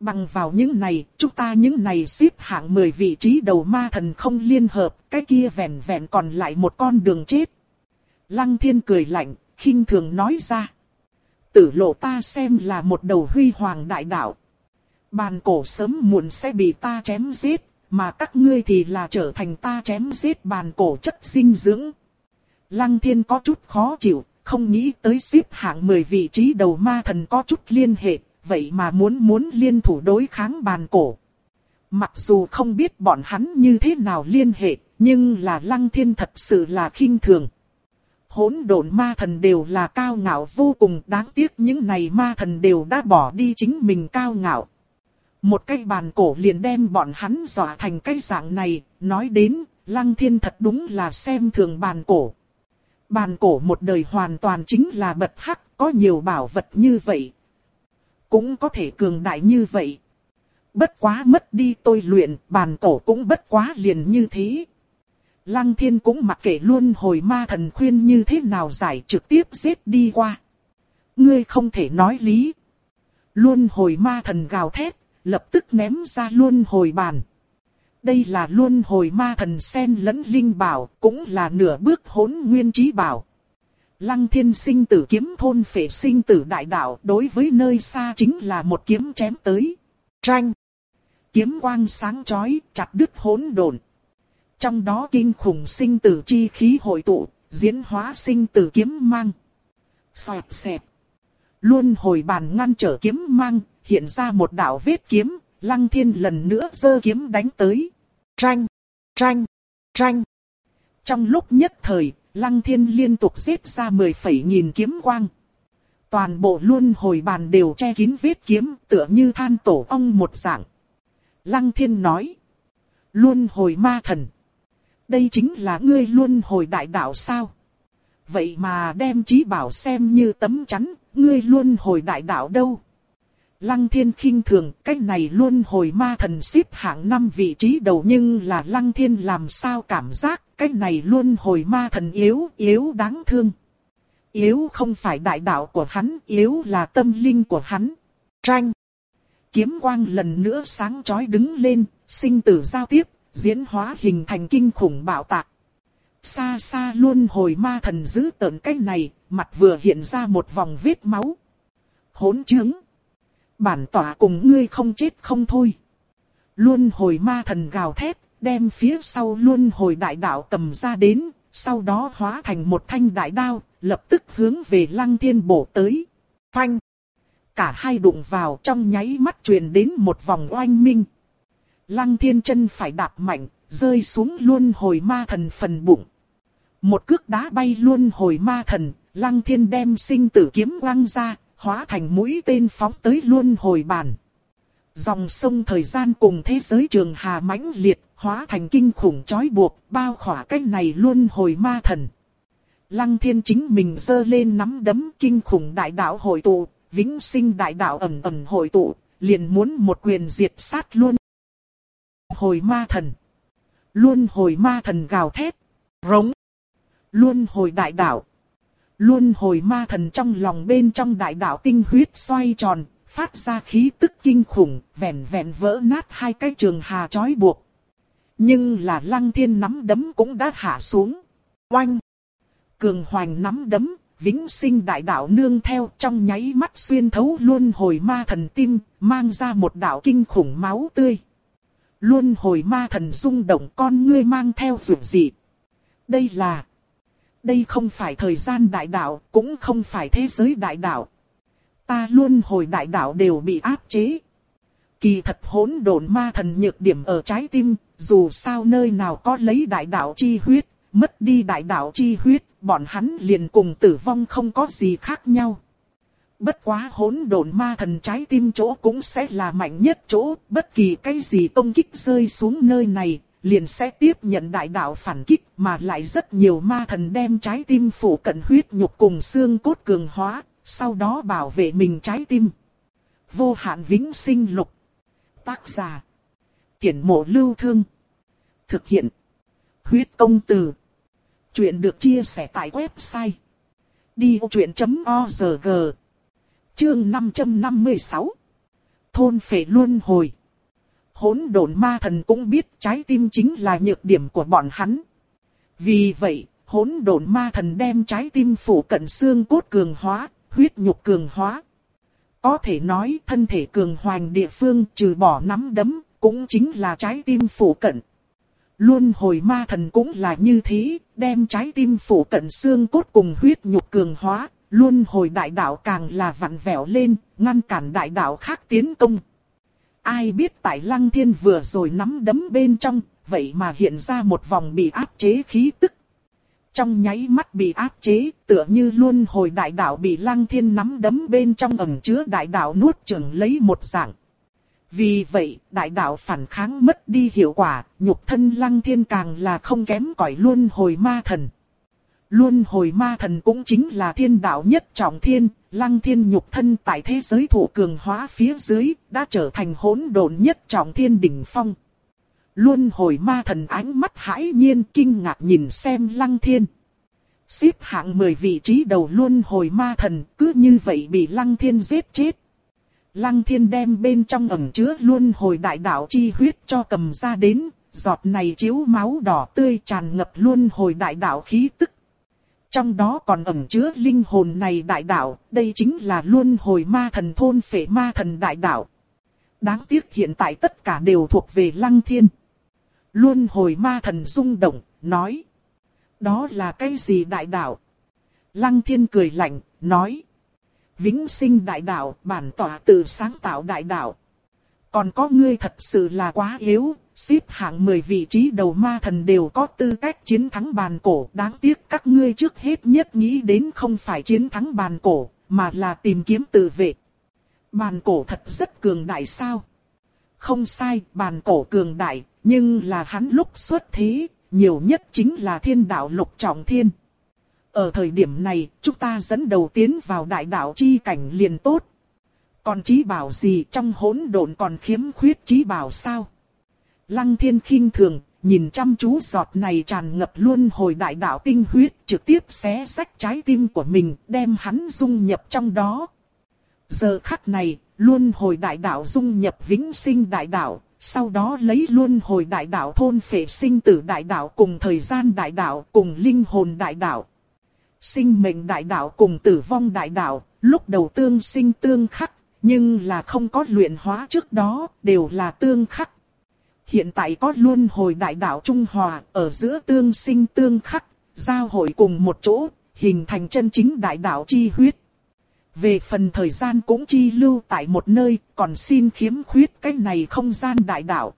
Bằng vào những này, chúng ta những này xếp hạng 10 vị trí đầu ma thần không liên hợp, cái kia vẹn vẹn còn lại một con đường chết. Lăng thiên cười lạnh, khinh thường nói ra. Tử lộ ta xem là một đầu huy hoàng đại đạo. Bàn cổ sớm muộn sẽ bị ta chém giết, mà các ngươi thì là trở thành ta chém giết bàn cổ chất dinh dưỡng. Lăng thiên có chút khó chịu, không nghĩ tới xếp hạng 10 vị trí đầu ma thần có chút liên hệ, vậy mà muốn muốn liên thủ đối kháng bàn cổ. Mặc dù không biết bọn hắn như thế nào liên hệ, nhưng là lăng thiên thật sự là khinh thường. Hỗn độn ma thần đều là cao ngạo vô cùng đáng tiếc những này ma thần đều đã bỏ đi chính mình cao ngạo. Một cái bàn cổ liền đem bọn hắn dọa thành cái dạng này, nói đến, lăng thiên thật đúng là xem thường bàn cổ. Bàn cổ một đời hoàn toàn chính là bật hắc, có nhiều bảo vật như vậy. Cũng có thể cường đại như vậy. Bất quá mất đi tôi luyện, bàn cổ cũng bất quá liền như thế. Lăng thiên cũng mặc kệ luôn hồi ma thần khuyên như thế nào giải trực tiếp giết đi qua. Ngươi không thể nói lý. Luôn hồi ma thần gào thét, lập tức ném ra luôn hồi bàn. Đây là luôn hồi ma thần sen lẫn linh bảo, cũng là nửa bước hỗn nguyên trí bảo. Lăng thiên sinh tử kiếm thôn phệ sinh tử đại đạo đối với nơi xa chính là một kiếm chém tới. Tranh. Kiếm quang sáng chói chặt đứt hỗn độn. Trong đó kinh khủng sinh tử chi khí hội tụ, diễn hóa sinh tử kiếm mang. Xoẹt xẹp. Luôn hồi bàn ngăn trở kiếm mang, hiện ra một đạo vết kiếm, lăng thiên lần nữa giơ kiếm đánh tới. Tranh, tranh, tranh. Trong lúc nhất thời, lăng thiên liên tục giết ra mười phẩy nghìn kiếm quang. Toàn bộ luôn hồi bàn đều che kín vết kiếm, tựa như than tổ ong một dạng. Lăng thiên nói. Luôn hồi ma thần. Đây chính là ngươi luôn hồi đại đạo sao? Vậy mà đem trí bảo xem như tấm chắn, ngươi luôn hồi đại đạo đâu? Lăng thiên khinh thường, cái này luôn hồi ma thần xếp hạng năm vị trí đầu nhưng là lăng thiên làm sao cảm giác, cái này luôn hồi ma thần yếu, yếu đáng thương. Yếu không phải đại đạo của hắn, yếu là tâm linh của hắn. Tranh. Kiếm quang lần nữa sáng chói đứng lên, sinh tử giao tiếp, diễn hóa hình thành kinh khủng bạo tạc. Xa xa luôn hồi ma thần giữ tợn cái này, mặt vừa hiện ra một vòng vết máu. Hỗn chứng bản tỏa cùng ngươi không chết không thôi. Luân hồi ma thần gào thét, đem phía sau luân hồi đại đạo cầm ra đến, sau đó hóa thành một thanh đại đao, lập tức hướng về lăng thiên bổ tới. Phanh! Cả hai đụng vào trong nháy mắt truyền đến một vòng oanh minh. Lăng thiên chân phải đạp mạnh, rơi xuống luân hồi ma thần phần bụng. Một cước đá bay luân hồi ma thần, lăng thiên đem sinh tử kiếm quăng ra, hóa thành mũi tên phóng tới luân hồi bàn. Dòng sông thời gian cùng thế giới trường hà mãnh liệt, hóa thành kinh khủng trói buộc, bao khỏa cách này luôn hồi ma thần. Lăng thiên chính mình dơ lên nắm đấm kinh khủng đại đạo hội tụ, vĩnh sinh đại đạo ẩn ẩn hội tụ, liền muốn một quyền diệt sát luôn. Hồi ma thần. Luôn hồi ma thần gào thét. Rống. Luôn hồi đại đạo. Luôn hồi ma thần trong lòng bên trong đại đạo tinh huyết xoay tròn, phát ra khí tức kinh khủng, vẹn vẹn vỡ nát hai cái trường hà chói buộc. Nhưng là lăng thiên nắm đấm cũng đã hạ xuống. Oanh! Cường hoành nắm đấm, vĩnh sinh đại đạo nương theo trong nháy mắt xuyên thấu luôn hồi ma thần tim, mang ra một đạo kinh khủng máu tươi. Luôn hồi ma thần rung động con ngươi mang theo vượt dị. Đây là... Đây không phải thời gian đại đạo, cũng không phải thế giới đại đạo. Ta luôn hồi đại đạo đều bị áp chế. Kỳ thật hỗn độn ma thần nhược điểm ở trái tim, dù sao nơi nào có lấy đại đạo chi huyết, mất đi đại đạo chi huyết, bọn hắn liền cùng tử vong không có gì khác nhau. Bất quá hỗn độn ma thần trái tim chỗ cũng sẽ là mạnh nhất chỗ, bất kỳ cái gì công kích rơi xuống nơi này, liền sẽ tiếp nhận đại đạo phản kích mà lại rất nhiều ma thần đem trái tim phủ cận huyết nhục cùng xương cốt cường hóa, sau đó bảo vệ mình trái tim. Vô hạn vĩnh sinh lục. Tác giả. Tiễn mộ lưu thương. Thực hiện. Huyết công từ. Chuyện được chia sẻ tại website. Đi hô chuyện.org Chương 556 Thôn phệ luân hồi Hỗn độn ma thần cũng biết trái tim chính là nhược điểm của bọn hắn. Vì vậy, hỗn độn ma thần đem trái tim phủ cận xương cốt cường hóa, huyết nhục cường hóa. Có thể nói thân thể cường hoành địa phương trừ bỏ nắm đấm, cũng chính là trái tim phủ cận. Luôn hồi ma thần cũng là như thế, đem trái tim phủ cận xương cốt cùng huyết nhục cường hóa, luôn hồi đại đạo càng là vặn vẹo lên, ngăn cản đại đạo khác tiến công. Ai biết tại lăng thiên vừa rồi nắm đấm bên trong, vậy mà hiện ra một vòng bị áp chế khí tức. Trong nháy mắt bị áp chế, tựa như luôn hồi đại đạo bị lăng thiên nắm đấm bên trong ẩm chứa đại đạo nuốt chửng lấy một dạng. Vì vậy, đại đạo phản kháng mất đi hiệu quả, nhục thân lăng thiên càng là không kém cỏi luôn hồi ma thần. Luân hồi ma thần cũng chính là thiên đạo nhất trọng thiên, lăng thiên nhục thân tại thế giới thủ cường hóa phía dưới, đã trở thành hỗn độn nhất trọng thiên đỉnh phong. Luân hồi ma thần ánh mắt hãi nhiên kinh ngạc nhìn xem lăng thiên. Xếp hạng 10 vị trí đầu luân hồi ma thần cứ như vậy bị lăng thiên giết chết. Lăng thiên đem bên trong ẩm chứa luân hồi đại đạo chi huyết cho cầm ra đến, giọt này chiếu máu đỏ tươi tràn ngập luân hồi đại đạo khí tức. Trong đó còn ẩn chứa linh hồn này đại đạo, đây chính là luân hồi ma thần thôn phệ ma thần đại đạo. Đáng tiếc hiện tại tất cả đều thuộc về lăng thiên. luân hồi ma thần rung động, nói. Đó là cái gì đại đạo? Lăng thiên cười lạnh, nói. Vĩnh sinh đại đạo, bản tỏa tự sáng tạo đại đạo. Còn có ngươi thật sự là quá yếu, xếp hạng 10 vị trí đầu ma thần đều có tư cách chiến thắng bàn cổ. Đáng tiếc các ngươi trước hết nhất nghĩ đến không phải chiến thắng bàn cổ, mà là tìm kiếm tự vệ. Bàn cổ thật rất cường đại sao? Không sai, bàn cổ cường đại, nhưng là hắn lúc xuất thế, nhiều nhất chính là thiên đạo lục trọng thiên. Ở thời điểm này, chúng ta dẫn đầu tiến vào đại đạo chi cảnh liền tốt. Còn trí bảo gì trong hỗn độn còn khiếm khuyết trí bảo sao? Lăng thiên khinh thường, nhìn chăm chú giọt này tràn ngập luôn hồi đại đạo tinh huyết, trực tiếp xé sách trái tim của mình, đem hắn dung nhập trong đó. Giờ khắc này, luôn hồi đại đạo dung nhập vĩnh sinh đại đạo, sau đó lấy luôn hồi đại đạo thôn phệ sinh tử đại đạo cùng thời gian đại đạo cùng linh hồn đại đạo. Sinh mệnh đại đạo cùng tử vong đại đạo, lúc đầu tương sinh tương khắc, nhưng là không có luyện hóa trước đó, đều là tương khắc. Hiện tại có luôn hồi đại đạo Trung Hòa, ở giữa tương sinh tương khắc, giao hội cùng một chỗ, hình thành chân chính đại đạo chi huyết. Về phần thời gian cũng chi lưu tại một nơi, còn xin khiếm khuyết cái này không gian đại đạo.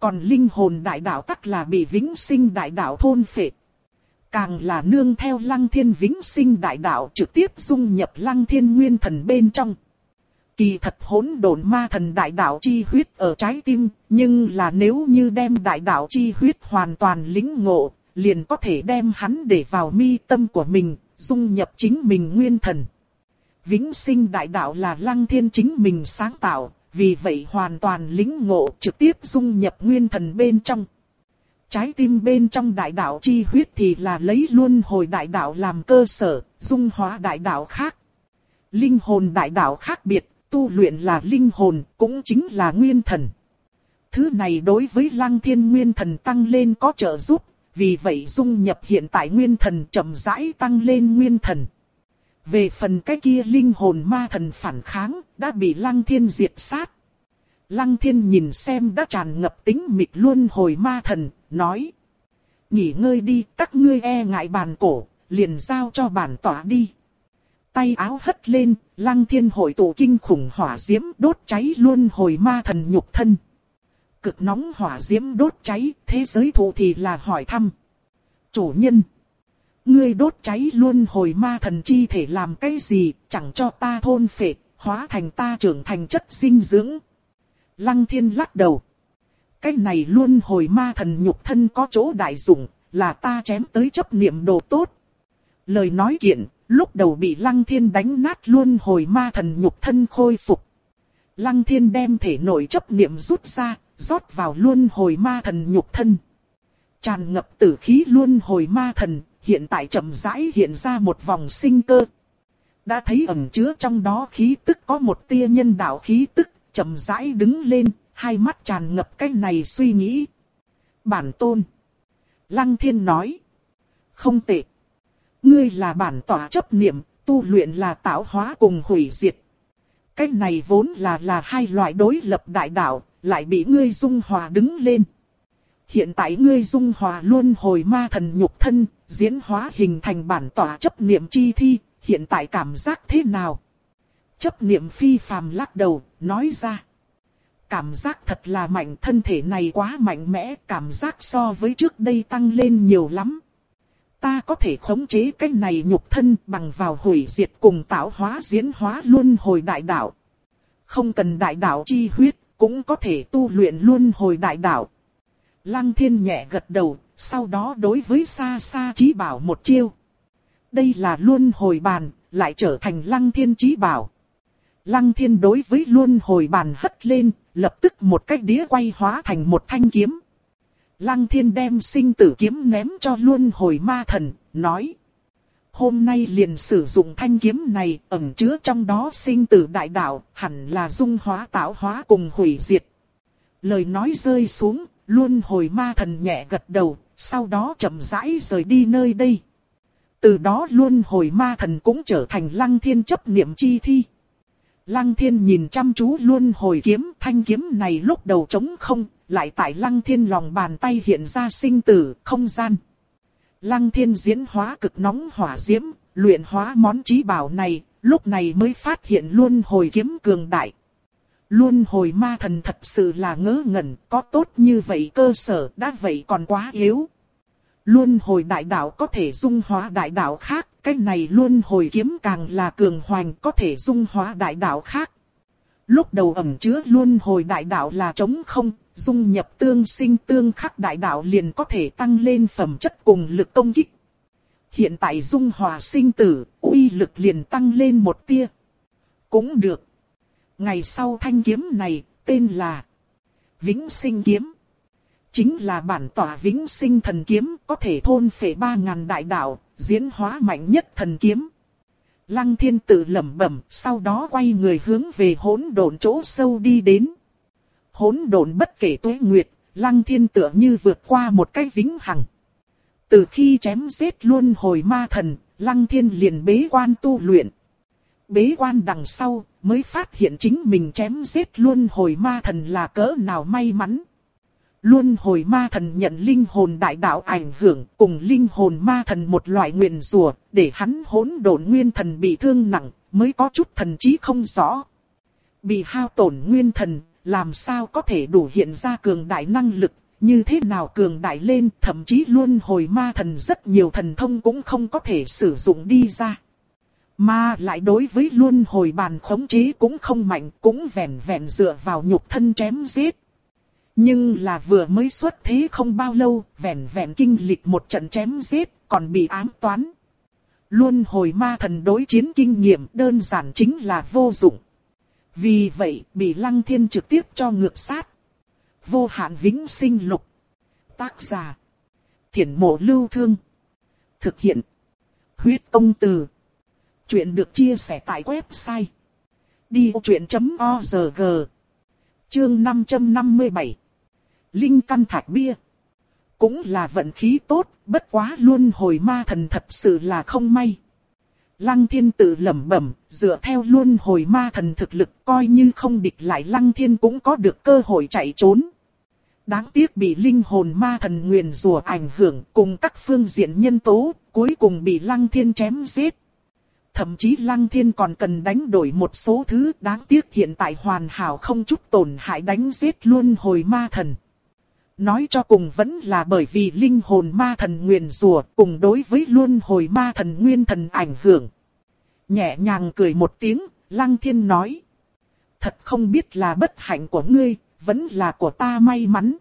Còn linh hồn đại đạo tắc là bị vĩnh sinh đại đạo thôn phệ. Càng là nương theo lăng thiên vĩnh sinh đại đạo trực tiếp dung nhập lăng thiên nguyên thần bên trong. Kỳ thật hỗn độn ma thần đại đạo chi huyết ở trái tim, nhưng là nếu như đem đại đạo chi huyết hoàn toàn lĩnh ngộ, liền có thể đem hắn để vào mi tâm của mình, dung nhập chính mình nguyên thần. Vĩnh sinh đại đạo là lăng thiên chính mình sáng tạo, vì vậy hoàn toàn lĩnh ngộ trực tiếp dung nhập nguyên thần bên trong. Trái tim bên trong đại đạo chi huyết thì là lấy luôn hồi đại đạo làm cơ sở, dung hóa đại đạo khác. Linh hồn đại đạo khác biệt, tu luyện là linh hồn, cũng chính là nguyên thần. Thứ này đối với lăng thiên nguyên thần tăng lên có trợ giúp, vì vậy dung nhập hiện tại nguyên thần chậm rãi tăng lên nguyên thần. Về phần cái kia linh hồn ma thần phản kháng, đã bị lăng thiên diệt sát. Lăng thiên nhìn xem đã tràn ngập tính mịch luôn hồi ma thần, nói. Nghỉ ngơi đi, các ngươi e ngại bàn cổ, liền giao cho bản tỏa đi. Tay áo hất lên, lăng thiên hội tụ kinh khủng hỏa diễm đốt cháy luôn hồi ma thần nhục thân. Cực nóng hỏa diễm đốt cháy, thế giới thụ thì là hỏi thăm. Chủ nhân. Ngươi đốt cháy luôn hồi ma thần chi thể làm cái gì, chẳng cho ta thôn phệ, hóa thành ta trưởng thành chất dinh dưỡng. Lăng thiên lắc đầu. Cái này luôn hồi ma thần nhục thân có chỗ đại dụng, là ta chém tới chấp niệm đồ tốt. Lời nói kiện, lúc đầu bị lăng thiên đánh nát luôn hồi ma thần nhục thân khôi phục. Lăng thiên đem thể nội chấp niệm rút ra, rót vào luôn hồi ma thần nhục thân. Tràn ngập tử khí luôn hồi ma thần, hiện tại chậm rãi hiện ra một vòng sinh cơ. Đã thấy ẩn chứa trong đó khí tức có một tia nhân đạo khí tức, chậm rãi đứng lên, hai mắt tràn ngập cái này suy nghĩ. Bản tôn. Lăng thiên nói. Không tệ. Ngươi là bản tỏa chấp niệm, tu luyện là tạo hóa cùng hủy diệt. Cái này vốn là là hai loại đối lập đại đạo, lại bị ngươi dung hòa đứng lên. Hiện tại ngươi dung hòa luôn hồi ma thần nhục thân, diễn hóa hình thành bản tỏa chấp niệm chi thi, hiện tại cảm giác thế nào? Chấp niệm phi phàm lắc đầu, nói ra. Cảm giác thật là mạnh, thân thể này quá mạnh mẽ, cảm giác so với trước đây tăng lên nhiều lắm. Ta có thể khống chế cái này nhục thân bằng vào hủy diệt cùng tạo hóa diễn hóa luôn hồi đại đạo. Không cần đại đạo chi huyết, cũng có thể tu luyện luôn hồi đại đạo. Lăng thiên nhẹ gật đầu, sau đó đối với xa xa trí bảo một chiêu. Đây là luôn hồi bàn, lại trở thành lăng thiên trí bảo. Lăng thiên đối với luôn hồi bàn hất lên, lập tức một cái đĩa quay hóa thành một thanh kiếm. Lăng thiên đem sinh tử kiếm ném cho luôn hồi ma thần, nói. Hôm nay liền sử dụng thanh kiếm này, ẩn chứa trong đó sinh tử đại đạo, hẳn là dung hóa tạo hóa cùng hủy diệt. Lời nói rơi xuống, luôn hồi ma thần nhẹ gật đầu, sau đó chậm rãi rời đi nơi đây. Từ đó luôn hồi ma thần cũng trở thành lăng thiên chấp niệm chi thi. Lăng thiên nhìn chăm chú luôn hồi kiếm, thanh kiếm này lúc đầu trống không, lại tại lăng thiên lòng bàn tay hiện ra sinh tử, không gian. Lăng thiên diễn hóa cực nóng hỏa diễm, luyện hóa món trí bảo này, lúc này mới phát hiện luôn hồi kiếm cường đại. Luôn hồi ma thần thật sự là ngớ ngẩn, có tốt như vậy cơ sở đã vậy còn quá yếu. Luôn hồi đại đạo có thể dung hóa đại đạo khác, cái này luôn hồi kiếm càng là cường hoành có thể dung hóa đại đạo khác. Lúc đầu ẩm chứa luôn hồi đại đạo là trống không, dung nhập tương sinh tương khắc đại đạo liền có thể tăng lên phẩm chất cùng lực công kích. Hiện tại dung hòa sinh tử, uy lực liền tăng lên một tia. Cũng được. Ngày sau thanh kiếm này, tên là Vĩnh Sinh Kiếm. Chính là bản tỏa Vĩnh Sinh Thần Kiếm, có thể thôn phệ ba ngàn đại đạo, diễn hóa mạnh nhất thần kiếm. Lăng thiên tự lẩm bẩm, sau đó quay người hướng về hỗn độn chỗ sâu đi đến. Hỗn độn bất kể tuế nguyệt, lăng thiên tựa như vượt qua một cái vĩnh hằng. Từ khi chém giết luôn hồi ma thần, lăng thiên liền bế quan tu luyện. Bế quan đằng sau, mới phát hiện chính mình chém giết luôn hồi ma thần là cỡ nào may mắn. Luôn hồi ma thần nhận linh hồn đại đạo ảnh hưởng cùng linh hồn ma thần một loại nguyền rùa, để hắn hỗn độn nguyên thần bị thương nặng, mới có chút thần trí không rõ. Bị hao tổn nguyên thần, làm sao có thể đủ hiện ra cường đại năng lực, như thế nào cường đại lên, thậm chí luôn hồi ma thần rất nhiều thần thông cũng không có thể sử dụng đi ra. Mà lại đối với luân hồi bàn khống chế cũng không mạnh, cũng vẹn vẹn dựa vào nhục thân chém giết. Nhưng là vừa mới xuất thế không bao lâu, vẹn vẹn kinh lịch một trận chém giết, còn bị ám toán. Luân hồi ma thần đối chiến kinh nghiệm đơn giản chính là vô dụng. Vì vậy, bị lăng thiên trực tiếp cho ngược sát. Vô hạn vĩnh sinh lục. Tác giả. Thiển mộ lưu thương. Thực hiện. Huyết công từ. Chuyện được chia sẻ tại website. Đi truyện.org Chương 557 Linh căn thạch bia Cũng là vận khí tốt, bất quá luôn hồi ma thần thật sự là không may. Lăng thiên tự lẩm bẩm, dựa theo luôn hồi ma thần thực lực coi như không địch lại lăng thiên cũng có được cơ hội chạy trốn. Đáng tiếc bị linh hồn ma thần nguyền rùa ảnh hưởng cùng các phương diện nhân tố, cuối cùng bị lăng thiên chém giết. Thậm chí lăng thiên còn cần đánh đổi một số thứ đáng tiếc hiện tại hoàn hảo không chút tổn hại đánh giết luôn hồi ma thần. Nói cho cùng vẫn là bởi vì linh hồn ma thần nguyền rùa cùng đối với luân hồi ma thần nguyên thần ảnh hưởng. Nhẹ nhàng cười một tiếng, lăng thiên nói. Thật không biết là bất hạnh của ngươi, vẫn là của ta may mắn.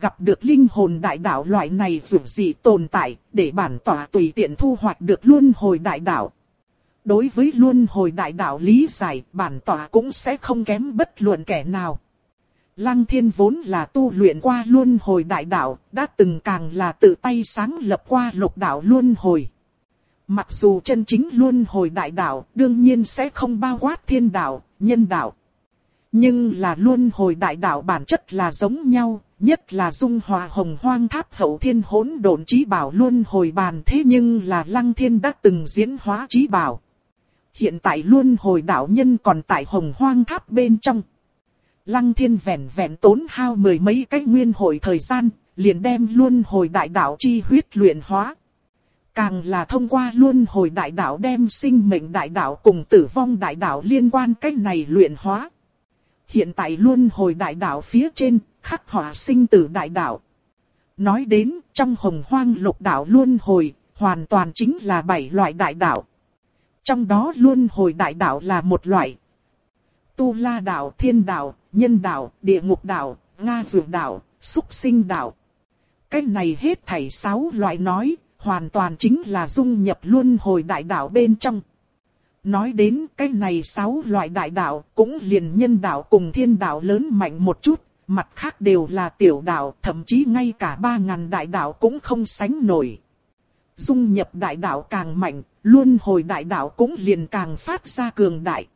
Gặp được linh hồn đại đạo loại này dù gì tồn tại, để bản tỏa tùy tiện thu hoạch được luân hồi đại đạo. Đối với luân hồi đại đạo lý giải, bản tỏa cũng sẽ không kém bất luận kẻ nào. Lăng thiên vốn là tu luyện qua luân hồi đại đạo, đã từng càng là tự tay sáng lập qua lục đạo luân hồi. Mặc dù chân chính luân hồi đại đạo, đương nhiên sẽ không bao quát thiên đạo, nhân đạo. Nhưng là luân hồi đại đạo bản chất là giống nhau, nhất là dung hòa hồng hoang tháp hậu thiên hỗn độn trí bảo luân hồi bàn thế nhưng là lăng thiên đã từng diễn hóa trí bảo. Hiện tại luân hồi đạo nhân còn tại hồng hoang tháp bên trong. Lăng thiên vẹn vẹn tốn hao mười mấy cái nguyên hồi thời gian, liền đem luôn hồi đại đạo chi huyết luyện hóa. Càng là thông qua luôn hồi đại đạo đem sinh mệnh đại đạo cùng tử vong đại đạo liên quan cách này luyện hóa. Hiện tại luôn hồi đại đạo phía trên, khắc họa sinh tử đại đạo. Nói đến, trong hồng hoang lục đạo luôn hồi, hoàn toàn chính là bảy loại đại đạo. Trong đó luôn hồi đại đạo là một loại. Tu la đạo, thiên đạo, nhân đạo, địa ngục đạo, Nga dược đạo, súc sinh đạo. Cái này hết thảy sáu loại nói, hoàn toàn chính là dung nhập luôn hồi đại đạo bên trong. Nói đến cái này sáu loại đại đạo cũng liền nhân đạo cùng thiên đạo lớn mạnh một chút, mặt khác đều là tiểu đạo, thậm chí ngay cả ba ngàn đại đạo cũng không sánh nổi. Dung nhập đại đạo càng mạnh, luôn hồi đại đạo cũng liền càng phát ra cường đại.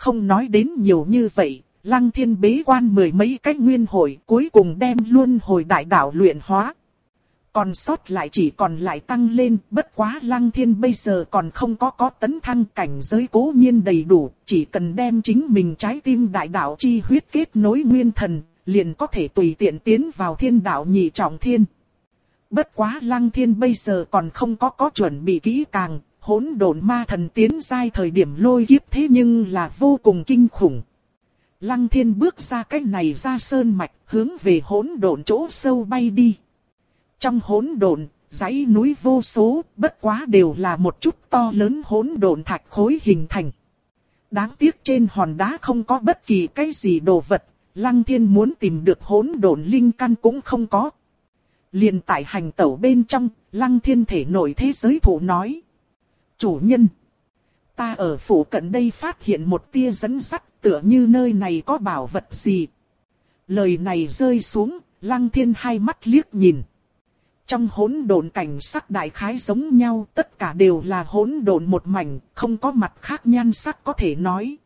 Không nói đến nhiều như vậy, Lăng thiên bế quan mười mấy cách nguyên hồi cuối cùng đem luôn hồi đại đạo luyện hóa. Còn sót lại chỉ còn lại tăng lên, bất quá lăng thiên bây giờ còn không có có tấn thăng cảnh giới cố nhiên đầy đủ, chỉ cần đem chính mình trái tim đại đạo chi huyết kết nối nguyên thần, liền có thể tùy tiện tiến vào thiên đạo nhị trọng thiên. Bất quá lăng thiên bây giờ còn không có có chuẩn bị kỹ càng, hỗn độn ma thần tiến giai thời điểm lôi kiếp thế nhưng là vô cùng kinh khủng. Lăng thiên bước ra cách này ra sơn mạch, hướng về hỗn độn chỗ sâu bay đi. Trong hỗn độn, dãy núi vô số, bất quá đều là một chút to lớn hỗn độn thạch khối hình thành. Đáng tiếc trên hòn đá không có bất kỳ cái gì đồ vật, Lăng Thiên muốn tìm được hỗn độn linh căn cũng không có. liền tại hành tẩu bên trong, Lăng Thiên thể nổi thế giới thủ nói. Chủ nhân, ta ở phủ cận đây phát hiện một tia dẫn sắt tựa như nơi này có bảo vật gì. Lời này rơi xuống, lăng thiên hai mắt liếc nhìn. Trong hỗn độn cảnh sắc đại khái giống nhau, tất cả đều là hỗn độn một mảnh, không có mặt khác nhan sắc có thể nói.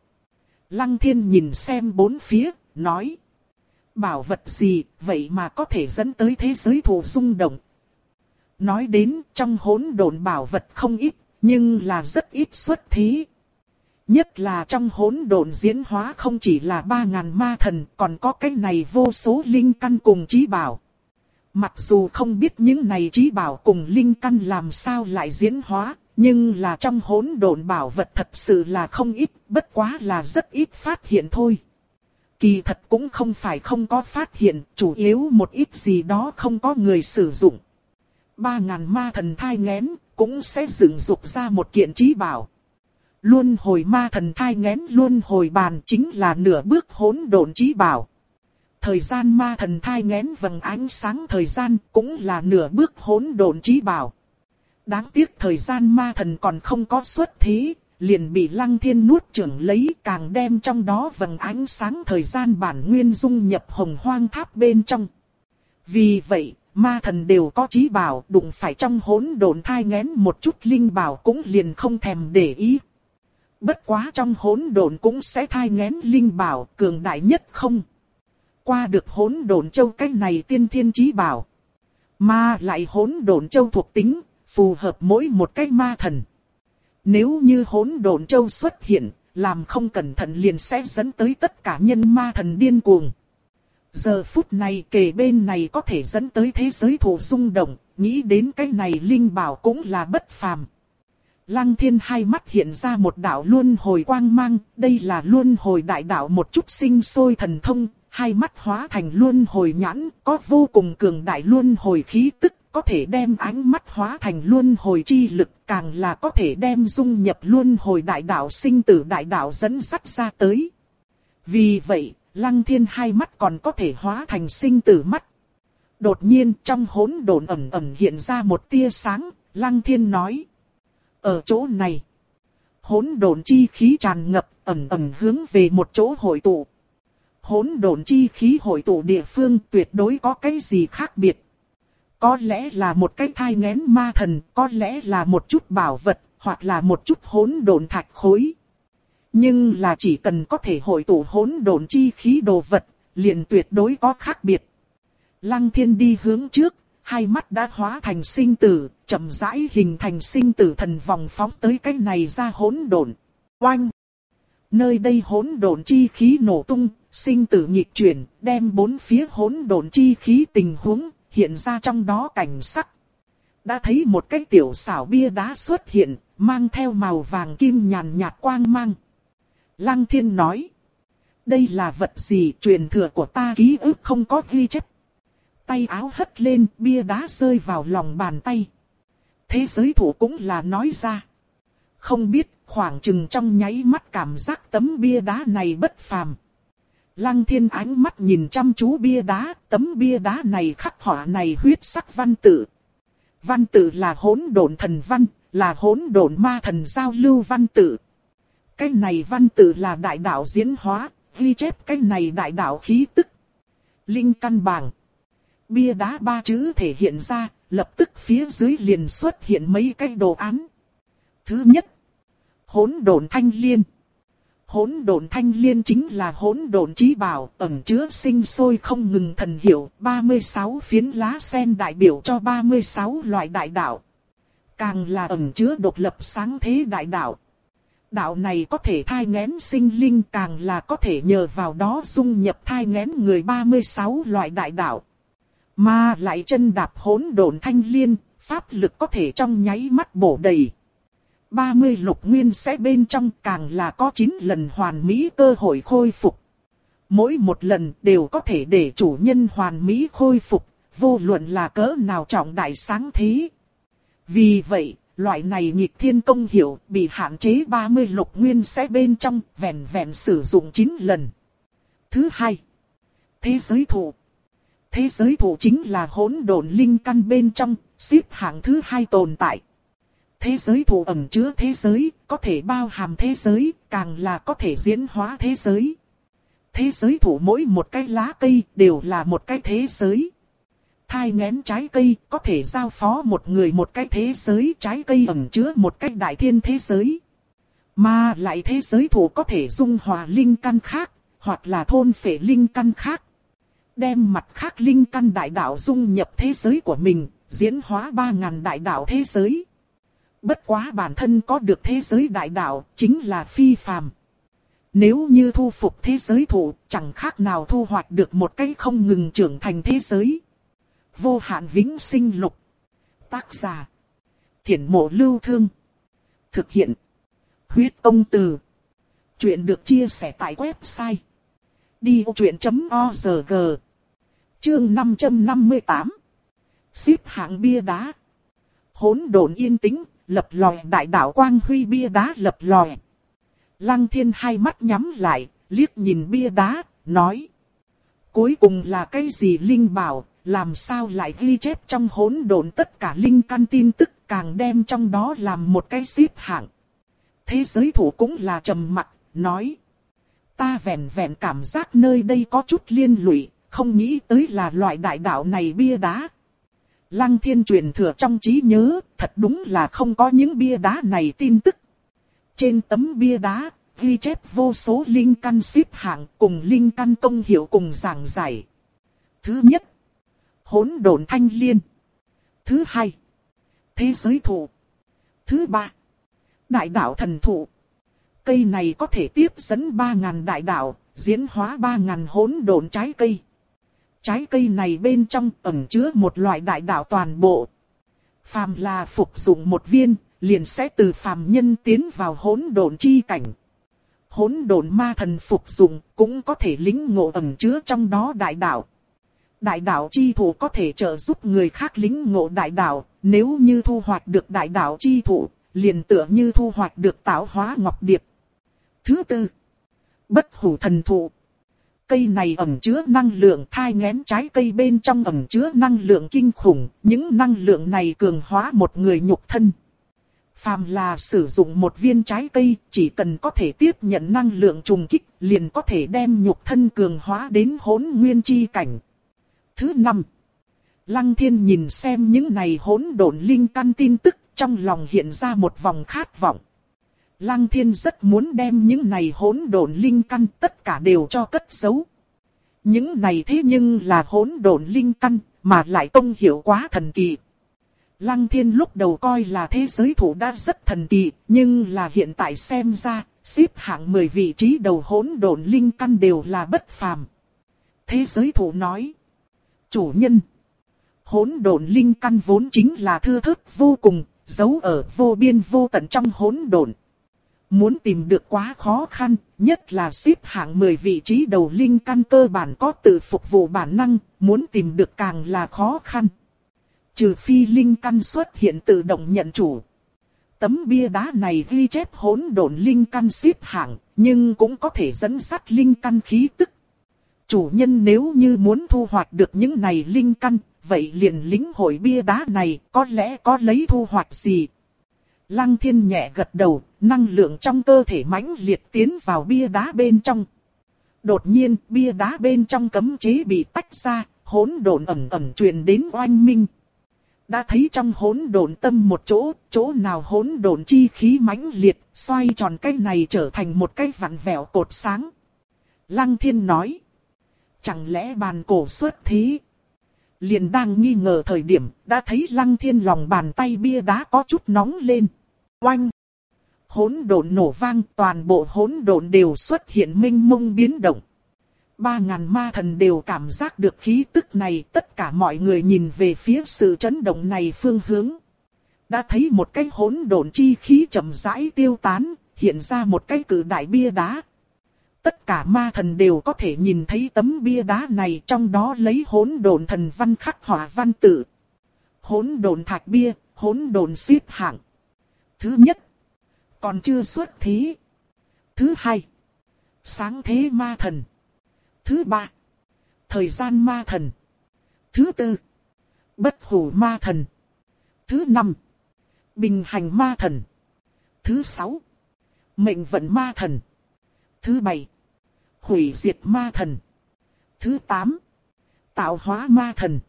Lăng thiên nhìn xem bốn phía, nói. Bảo vật gì, vậy mà có thể dẫn tới thế giới thù xung động. Nói đến, trong hỗn độn bảo vật không ít, nhưng là rất ít xuất thế. Nhất là trong hỗn độn diễn hóa không chỉ là ba ngàn ma thần, còn có cái này vô số linh căn cùng trí bảo. Mặc dù không biết những này trí bảo cùng linh căn làm sao lại diễn hóa, nhưng là trong hỗn độn bảo vật thật sự là không ít, bất quá là rất ít phát hiện thôi. Kỳ thật cũng không phải không có phát hiện, chủ yếu một ít gì đó không có người sử dụng. Ba ngàn ma thần thai ngén, cũng sẽ dựng dục ra một kiện trí bảo. Luân hồi ma thần thai ngén luân hồi bàn chính là nửa bước hỗn độn trí bảo. Thời gian ma thần thai ngén vầng ánh sáng thời gian cũng là nửa bước hỗn độn trí bảo. Đáng tiếc thời gian ma thần còn không có xuất thế, liền bị lăng thiên nuốt trưởng lấy càng đem trong đó vầng ánh sáng thời gian bản nguyên dung nhập hồng hoang tháp bên trong. Vì vậy, ma thần đều có trí bảo đụng phải trong hỗn độn thai ngén một chút linh bảo cũng liền không thèm để ý. Bất quá trong hỗn độn cũng sẽ thai ngén linh bảo cường đại nhất không. Qua được hỗn độn châu cách này tiên thiên trí bảo. Mà lại hỗn độn châu thuộc tính, phù hợp mỗi một cách ma thần. Nếu như hỗn độn châu xuất hiện, làm không cẩn thận liền sẽ dẫn tới tất cả nhân ma thần điên cuồng. Giờ phút này kề bên này có thể dẫn tới thế giới thổ rung động, nghĩ đến cái này linh bảo cũng là bất phàm. Lăng thiên hai mắt hiện ra một đạo luân hồi quang mang, đây là luân hồi đại đạo một chút sinh sôi thần thông, hai mắt hóa thành luân hồi nhãn, có vô cùng cường đại luân hồi khí tức, có thể đem ánh mắt hóa thành luân hồi chi lực, càng là có thể đem dung nhập luân hồi đại đạo sinh tử đại đạo dẫn dắt ra tới. Vì vậy, lăng thiên hai mắt còn có thể hóa thành sinh tử mắt. Đột nhiên trong hỗn độn ẩm ẩm hiện ra một tia sáng, lăng thiên nói. Ở chỗ này, hỗn độn chi khí tràn ngập, ẩm ẩm hướng về một chỗ hội tụ. Hỗn độn chi khí hội tụ địa phương tuyệt đối có cái gì khác biệt. Có lẽ là một cái thai ngén ma thần, có lẽ là một chút bảo vật, hoặc là một chút hỗn độn thạch khối. Nhưng là chỉ cần có thể hội tụ hỗn độn chi khí đồ vật, liền tuyệt đối có khác biệt. Lăng thiên đi hướng trước, hai mắt đã hóa thành sinh tử, chậm rãi hình thành sinh tử thần vòng phóng tới cái này ra hỗn độn. Oanh! Nơi đây hỗn độn chi khí nổ tung, sinh tử nhịp chuyển, đem bốn phía hỗn độn chi khí tình huống hiện ra trong đó cảnh sắc. Đã thấy một cái tiểu xảo bia đá xuất hiện, mang theo màu vàng kim nhàn nhạt quang mang. Lăng thiên nói. Đây là vật gì truyền thừa của ta ký ức không có ghi chép. Tay áo hất lên, bia đá rơi vào lòng bàn tay. Thế giới thủ cũng là nói ra. Không biết, khoảng chừng trong nháy mắt cảm giác tấm bia đá này bất phàm. Lăng thiên ánh mắt nhìn chăm chú bia đá, tấm bia đá này khắc họa này huyết sắc văn tự. Văn tự là hỗn độn thần văn, là hỗn độn ma thần giao lưu văn tự. Cái này văn tự là đại đạo diễn hóa, ghi chép cái này đại đạo khí tức. Linh căn bảng. Bia đá ba chữ thể hiện ra, lập tức phía dưới liền xuất hiện mấy cái đồ án. Thứ nhất, hỗn độn thanh liên. Hỗn độn thanh liên chính là hỗn độn trí bảo, ẩn chứa sinh sôi không ngừng thần hiệu, 36 phiến lá sen đại biểu cho 36 loại đại đạo. Càng là ẩn chứa độc lập sáng thế đại đạo. Đạo này có thể thai ngén sinh linh càng là có thể nhờ vào đó dung nhập thai ngén người 36 loại đại đạo. Mà lại chân đạp hỗn độn thanh liên, pháp lực có thể trong nháy mắt bổ đầy. 30 lục nguyên sẽ bên trong càng là có 9 lần hoàn mỹ cơ hội khôi phục. Mỗi một lần đều có thể để chủ nhân hoàn mỹ khôi phục, vô luận là cỡ nào trọng đại sáng thế. Vì vậy, loại này nhịp thiên công hiệu bị hạn chế 30 lục nguyên sẽ bên trong, vẹn vẹn sử dụng 9 lần. Thứ hai, thế giới thủ. Thế giới thủ chính là hỗn độn linh căn bên trong, xếp hạng thứ hai tồn tại. Thế giới thủ ẩn chứa thế giới, có thể bao hàm thế giới, càng là có thể diễn hóa thế giới. Thế giới thủ mỗi một cái lá cây đều là một cái thế giới. Thai ngén trái cây có thể giao phó một người một cái thế giới trái cây ẩn chứa một cái đại thiên thế giới. Mà lại thế giới thủ có thể dung hòa linh căn khác, hoặc là thôn phệ linh căn khác. Đem mặt khác linh căn đại đạo dung nhập thế giới của mình, diễn hóa ba ngàn đại đạo thế giới. Bất quá bản thân có được thế giới đại đạo, chính là phi phàm. Nếu như thu phục thế giới thủ, chẳng khác nào thu hoạch được một cái không ngừng trưởng thành thế giới. Vô hạn vĩnh sinh lục. Tác giả. Thiển mộ lưu thương. Thực hiện. Huyết công từ. Chuyện được chia sẻ tại website. Đi vô chuyện.org Chương 558 Xếp hạng bia đá. Hỗn độn yên tĩnh, lập lòi đại đạo quang huy bia đá lập lòi Lăng thiên hai mắt nhắm lại, liếc nhìn bia đá, nói. Cuối cùng là cái gì Linh bảo, làm sao lại ghi chép trong hỗn độn tất cả linh căn tin tức càng đem trong đó làm một cái xếp hạng. Thế giới thủ cũng là trầm mặc, nói. Ta vẹn vẹn cảm giác nơi đây có chút liên lụy, không nghĩ tới là loại đại đạo này bia đá. Lăng thiên truyền thừa trong trí nhớ, thật đúng là không có những bia đá này tin tức. Trên tấm bia đá, ghi chép vô số linh căn xếp hạng cùng linh căn công hiệu cùng giảng giải. Thứ nhất, hỗn độn thanh liên. Thứ hai, thế giới thụ. Thứ ba, đại đạo thần thụ. Cây này có thể tiếp dẫn 3.000 đại đạo, diễn hóa 3.000 hỗn độn trái cây. Trái cây này bên trong ẩn chứa một loại đại đạo toàn bộ. Phàm là phục dụng một viên, liền sẽ từ phàm nhân tiến vào hỗn độn chi cảnh. Hỗn độn ma thần phục dụng cũng có thể lĩnh ngộ ẩn chứa trong đó đại đạo. Đại đạo chi thủ có thể trợ giúp người khác lính ngộ đại đạo, nếu như thu hoạch được đại đạo chi thủ, liền tựa như thu hoạch được tạo hóa ngọc điệp. Thứ tư, bất hủ thần thụ. Cây này ẩn chứa năng lượng thai ngén trái cây bên trong ẩn chứa năng lượng kinh khủng, những năng lượng này cường hóa một người nhục thân. Phàm là sử dụng một viên trái cây, chỉ cần có thể tiếp nhận năng lượng trùng kích, liền có thể đem nhục thân cường hóa đến hỗn nguyên chi cảnh. Thứ năm, Lăng Thiên nhìn xem những này hỗn độn linh căn tin tức, trong lòng hiện ra một vòng khát vọng. Lăng Thiên rất muốn đem những này hỗn độn linh căn tất cả đều cho cất giấu. Những này thế nhưng là hỗn độn linh căn, mà lại công hiệu quá thần kỳ. Lăng Thiên lúc đầu coi là thế giới thủ đã rất thần kỳ, nhưng là hiện tại xem ra, xếp hạng 10 vị trí đầu hỗn độn linh căn đều là bất phàm. Thế giới thủ nói, chủ nhân, hỗn độn linh căn vốn chính là thư thức vô cùng, giấu ở vô biên vô tận trong hỗn độn. Muốn tìm được quá khó khăn, nhất là xếp hạng 10 vị trí đầu linh căn cơ bản có tự phục vụ bản năng, muốn tìm được càng là khó khăn. Trừ phi linh căn xuất hiện tự động nhận chủ. Tấm bia đá này ghi chép hỗn độn linh căn xếp hạng, nhưng cũng có thể dẫn sát linh căn khí tức. Chủ nhân nếu như muốn thu hoạch được những này linh căn, vậy liền lính hội bia đá này có lẽ có lấy thu hoạch gì. Lăng thiên nhẹ gật đầu, năng lượng trong cơ thể mãnh liệt tiến vào bia đá bên trong. Đột nhiên, bia đá bên trong cấm chế bị tách ra, hỗn độn ẩm ẩm truyền đến oanh minh. Đã thấy trong hỗn độn tâm một chỗ, chỗ nào hỗn độn chi khí mãnh liệt, xoay tròn cái này trở thành một cái vặn vẹo cột sáng. Lăng thiên nói. Chẳng lẽ bàn cổ xuất thế? Liền đang nghi ngờ thời điểm, đã thấy lăng thiên lòng bàn tay bia đá có chút nóng lên. Oanh! Hỗn độn nổ vang, toàn bộ hỗn độn đều xuất hiện minh mông biến động. Ba ngàn ma thần đều cảm giác được khí tức này, tất cả mọi người nhìn về phía sự chấn động này phương hướng. Đã thấy một cái hỗn độn chi khí chậm rãi tiêu tán, hiện ra một cái cử đại bia đá. Tất cả ma thần đều có thể nhìn thấy tấm bia đá này trong đó lấy hỗn độn thần văn khắc họa văn tự. Hỗn độn thạch bia, hỗn độn xếp hạng. Thứ nhất, còn chưa xuất thế. Thứ hai, sáng thế ma thần. Thứ ba, thời gian ma thần. Thứ tư, bất hủ ma thần. Thứ năm, bình hành ma thần. Thứ sáu, mệnh vận ma thần. Thứ bảy, hủy diệt ma thần. Thứ tám, tạo hóa ma thần.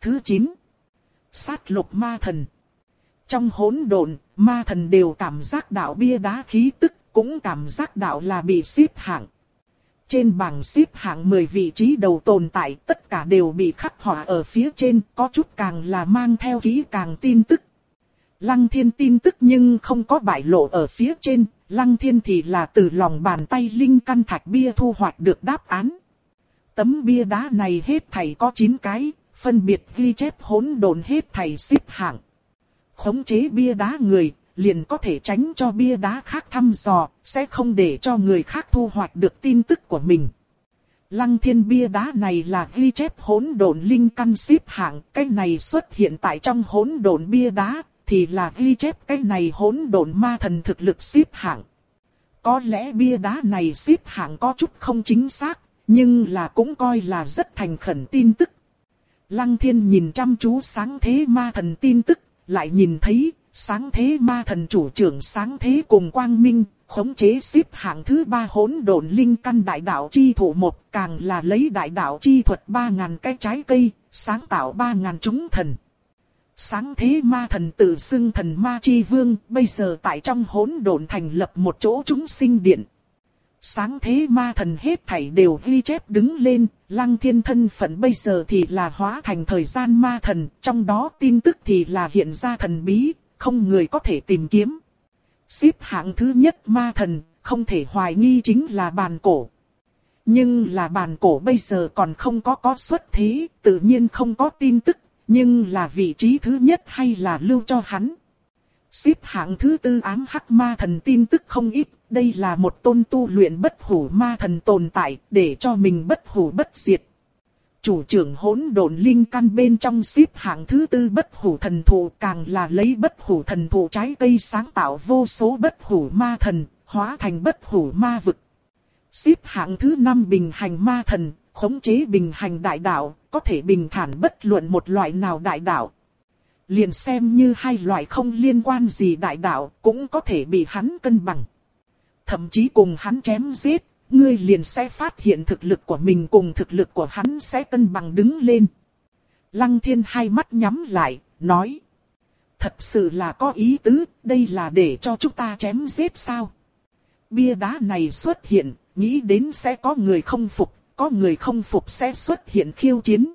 Thứ chín, sát lục ma thần. Trong hỗn độn, ma thần đều cảm giác đạo bia đá khí tức, cũng cảm giác đạo là bị xếp hạng. Trên bảng xếp hạng 10 vị trí đầu tồn tại tất cả đều bị khắc họa ở phía trên, có chút càng là mang theo ký càng tin tức. Lăng thiên tin tức nhưng không có bại lộ ở phía trên, lăng thiên thì là từ lòng bàn tay linh căn thạch bia thu hoạch được đáp án. Tấm bia đá này hết thảy có 9 cái, phân biệt ghi chép hỗn độn hết thảy xếp hạng. Khống chế bia đá người, liền có thể tránh cho bia đá khác thăm dò, sẽ không để cho người khác thu hoạch được tin tức của mình. Lăng thiên bia đá này là ghi chép hỗn độn linh căn xếp hạng, cái này xuất hiện tại trong hỗn độn bia đá, thì là ghi chép cái này hỗn độn ma thần thực lực xếp hạng. Có lẽ bia đá này xếp hạng có chút không chính xác, nhưng là cũng coi là rất thành khẩn tin tức. Lăng thiên nhìn chăm chú sáng thế ma thần tin tức, lại nhìn thấy sáng thế ma thần chủ trưởng sáng thế cùng quang minh, khống chế xếp hạng thứ ba hỗn độn linh căn đại đạo chi thủ một càng là lấy đại đạo chi thuật ba ngàn cái trái cây, sáng tạo ba ngàn chúng thần. Sáng thế ma thần tự xưng thần ma chi vương, bây giờ tại trong hỗn độn thành lập một chỗ chúng sinh điện. Sáng thế ma thần hết thảy đều ghi chép đứng lên, lăng thiên thân phận bây giờ thì là hóa thành thời gian ma thần, trong đó tin tức thì là hiện ra thần bí, không người có thể tìm kiếm. Xếp hạng thứ nhất ma thần, không thể hoài nghi chính là bàn cổ. Nhưng là bàn cổ bây giờ còn không có có xuất thế, tự nhiên không có tin tức, nhưng là vị trí thứ nhất hay là lưu cho hắn. Xếp hạng thứ tư ám hắc ma thần tin tức không ít, đây là một tôn tu luyện bất hủ ma thần tồn tại, để cho mình bất hủ bất diệt. Chủ trưởng hỗn độn linh căn bên trong xếp hạng thứ tư bất hủ thần thụ càng là lấy bất hủ thần thụ trái cây sáng tạo vô số bất hủ ma thần, hóa thành bất hủ ma vực. Xếp hạng thứ năm bình hành ma thần, khống chế bình hành đại đạo, có thể bình thản bất luận một loại nào đại đạo. Liền xem như hai loại không liên quan gì đại đạo, cũng có thể bị hắn cân bằng. Thậm chí cùng hắn chém giết, ngươi liền sẽ phát hiện thực lực của mình cùng thực lực của hắn sẽ cân bằng đứng lên. Lăng thiên hai mắt nhắm lại, nói. Thật sự là có ý tứ, đây là để cho chúng ta chém giết sao? Bia đá này xuất hiện, nghĩ đến sẽ có người không phục, có người không phục sẽ xuất hiện khiêu chiến.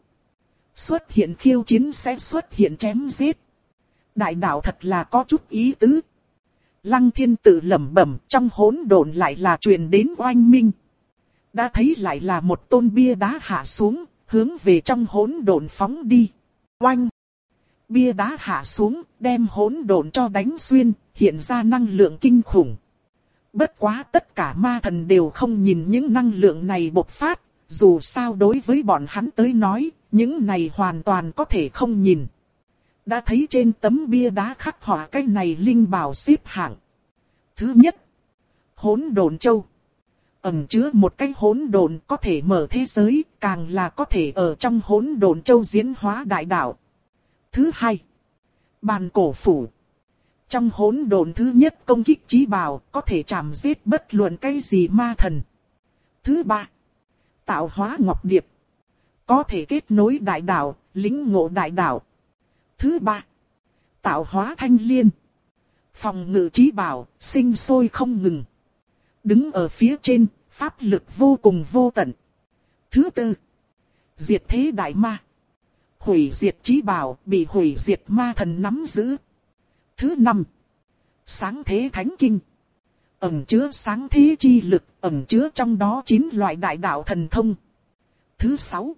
Xuất hiện khiêu chiến sẽ xuất hiện chém giết. Đại đạo thật là có chút ý tứ. Lăng thiên tự lẩm bẩm trong hỗn độn lại là truyền đến oanh minh. Đã thấy lại là một tôn bia đá hạ xuống, hướng về trong hỗn độn phóng đi. Oanh! Bia đá hạ xuống, đem hỗn độn cho đánh xuyên, hiện ra năng lượng kinh khủng. Bất quá tất cả ma thần đều không nhìn những năng lượng này bộc phát, dù sao đối với bọn hắn tới nói, những này hoàn toàn có thể không nhìn. Đã thấy trên tấm bia đá khắc họa cái này linh bảo xếp hạng. Thứ nhất, hỗn độn châu. Ẩm chứa một cái hỗn độn có thể mở thế giới, càng là có thể ở trong hỗn độn châu diễn hóa đại đạo. Thứ hai, bàn cổ phủ. Trong hỗn độn thứ nhất công kích trí bảo, có thể chạm giết bất luận cái gì ma thần. Thứ ba, tạo hóa ngọc điệp. Có thể kết nối đại đạo, lính ngộ đại đạo. Thứ ba, tạo hóa thanh liên. Phòng ngự trí bảo, sinh sôi không ngừng. Đứng ở phía trên, pháp lực vô cùng vô tận. Thứ tư, diệt thế đại ma. Hủy diệt trí bảo, bị hủy diệt ma thần nắm giữ. Thứ năm, sáng thế thánh kinh ẩn chứa sáng thế chi lực, ẩn chứa trong đó chín loại đại đạo thần thông. Thứ sáu,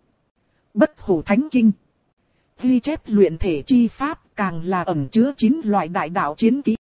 bất hủ thánh kinh ghi chép luyện thể chi pháp càng là ẩn chứa chín loại đại đạo chiến kỹ.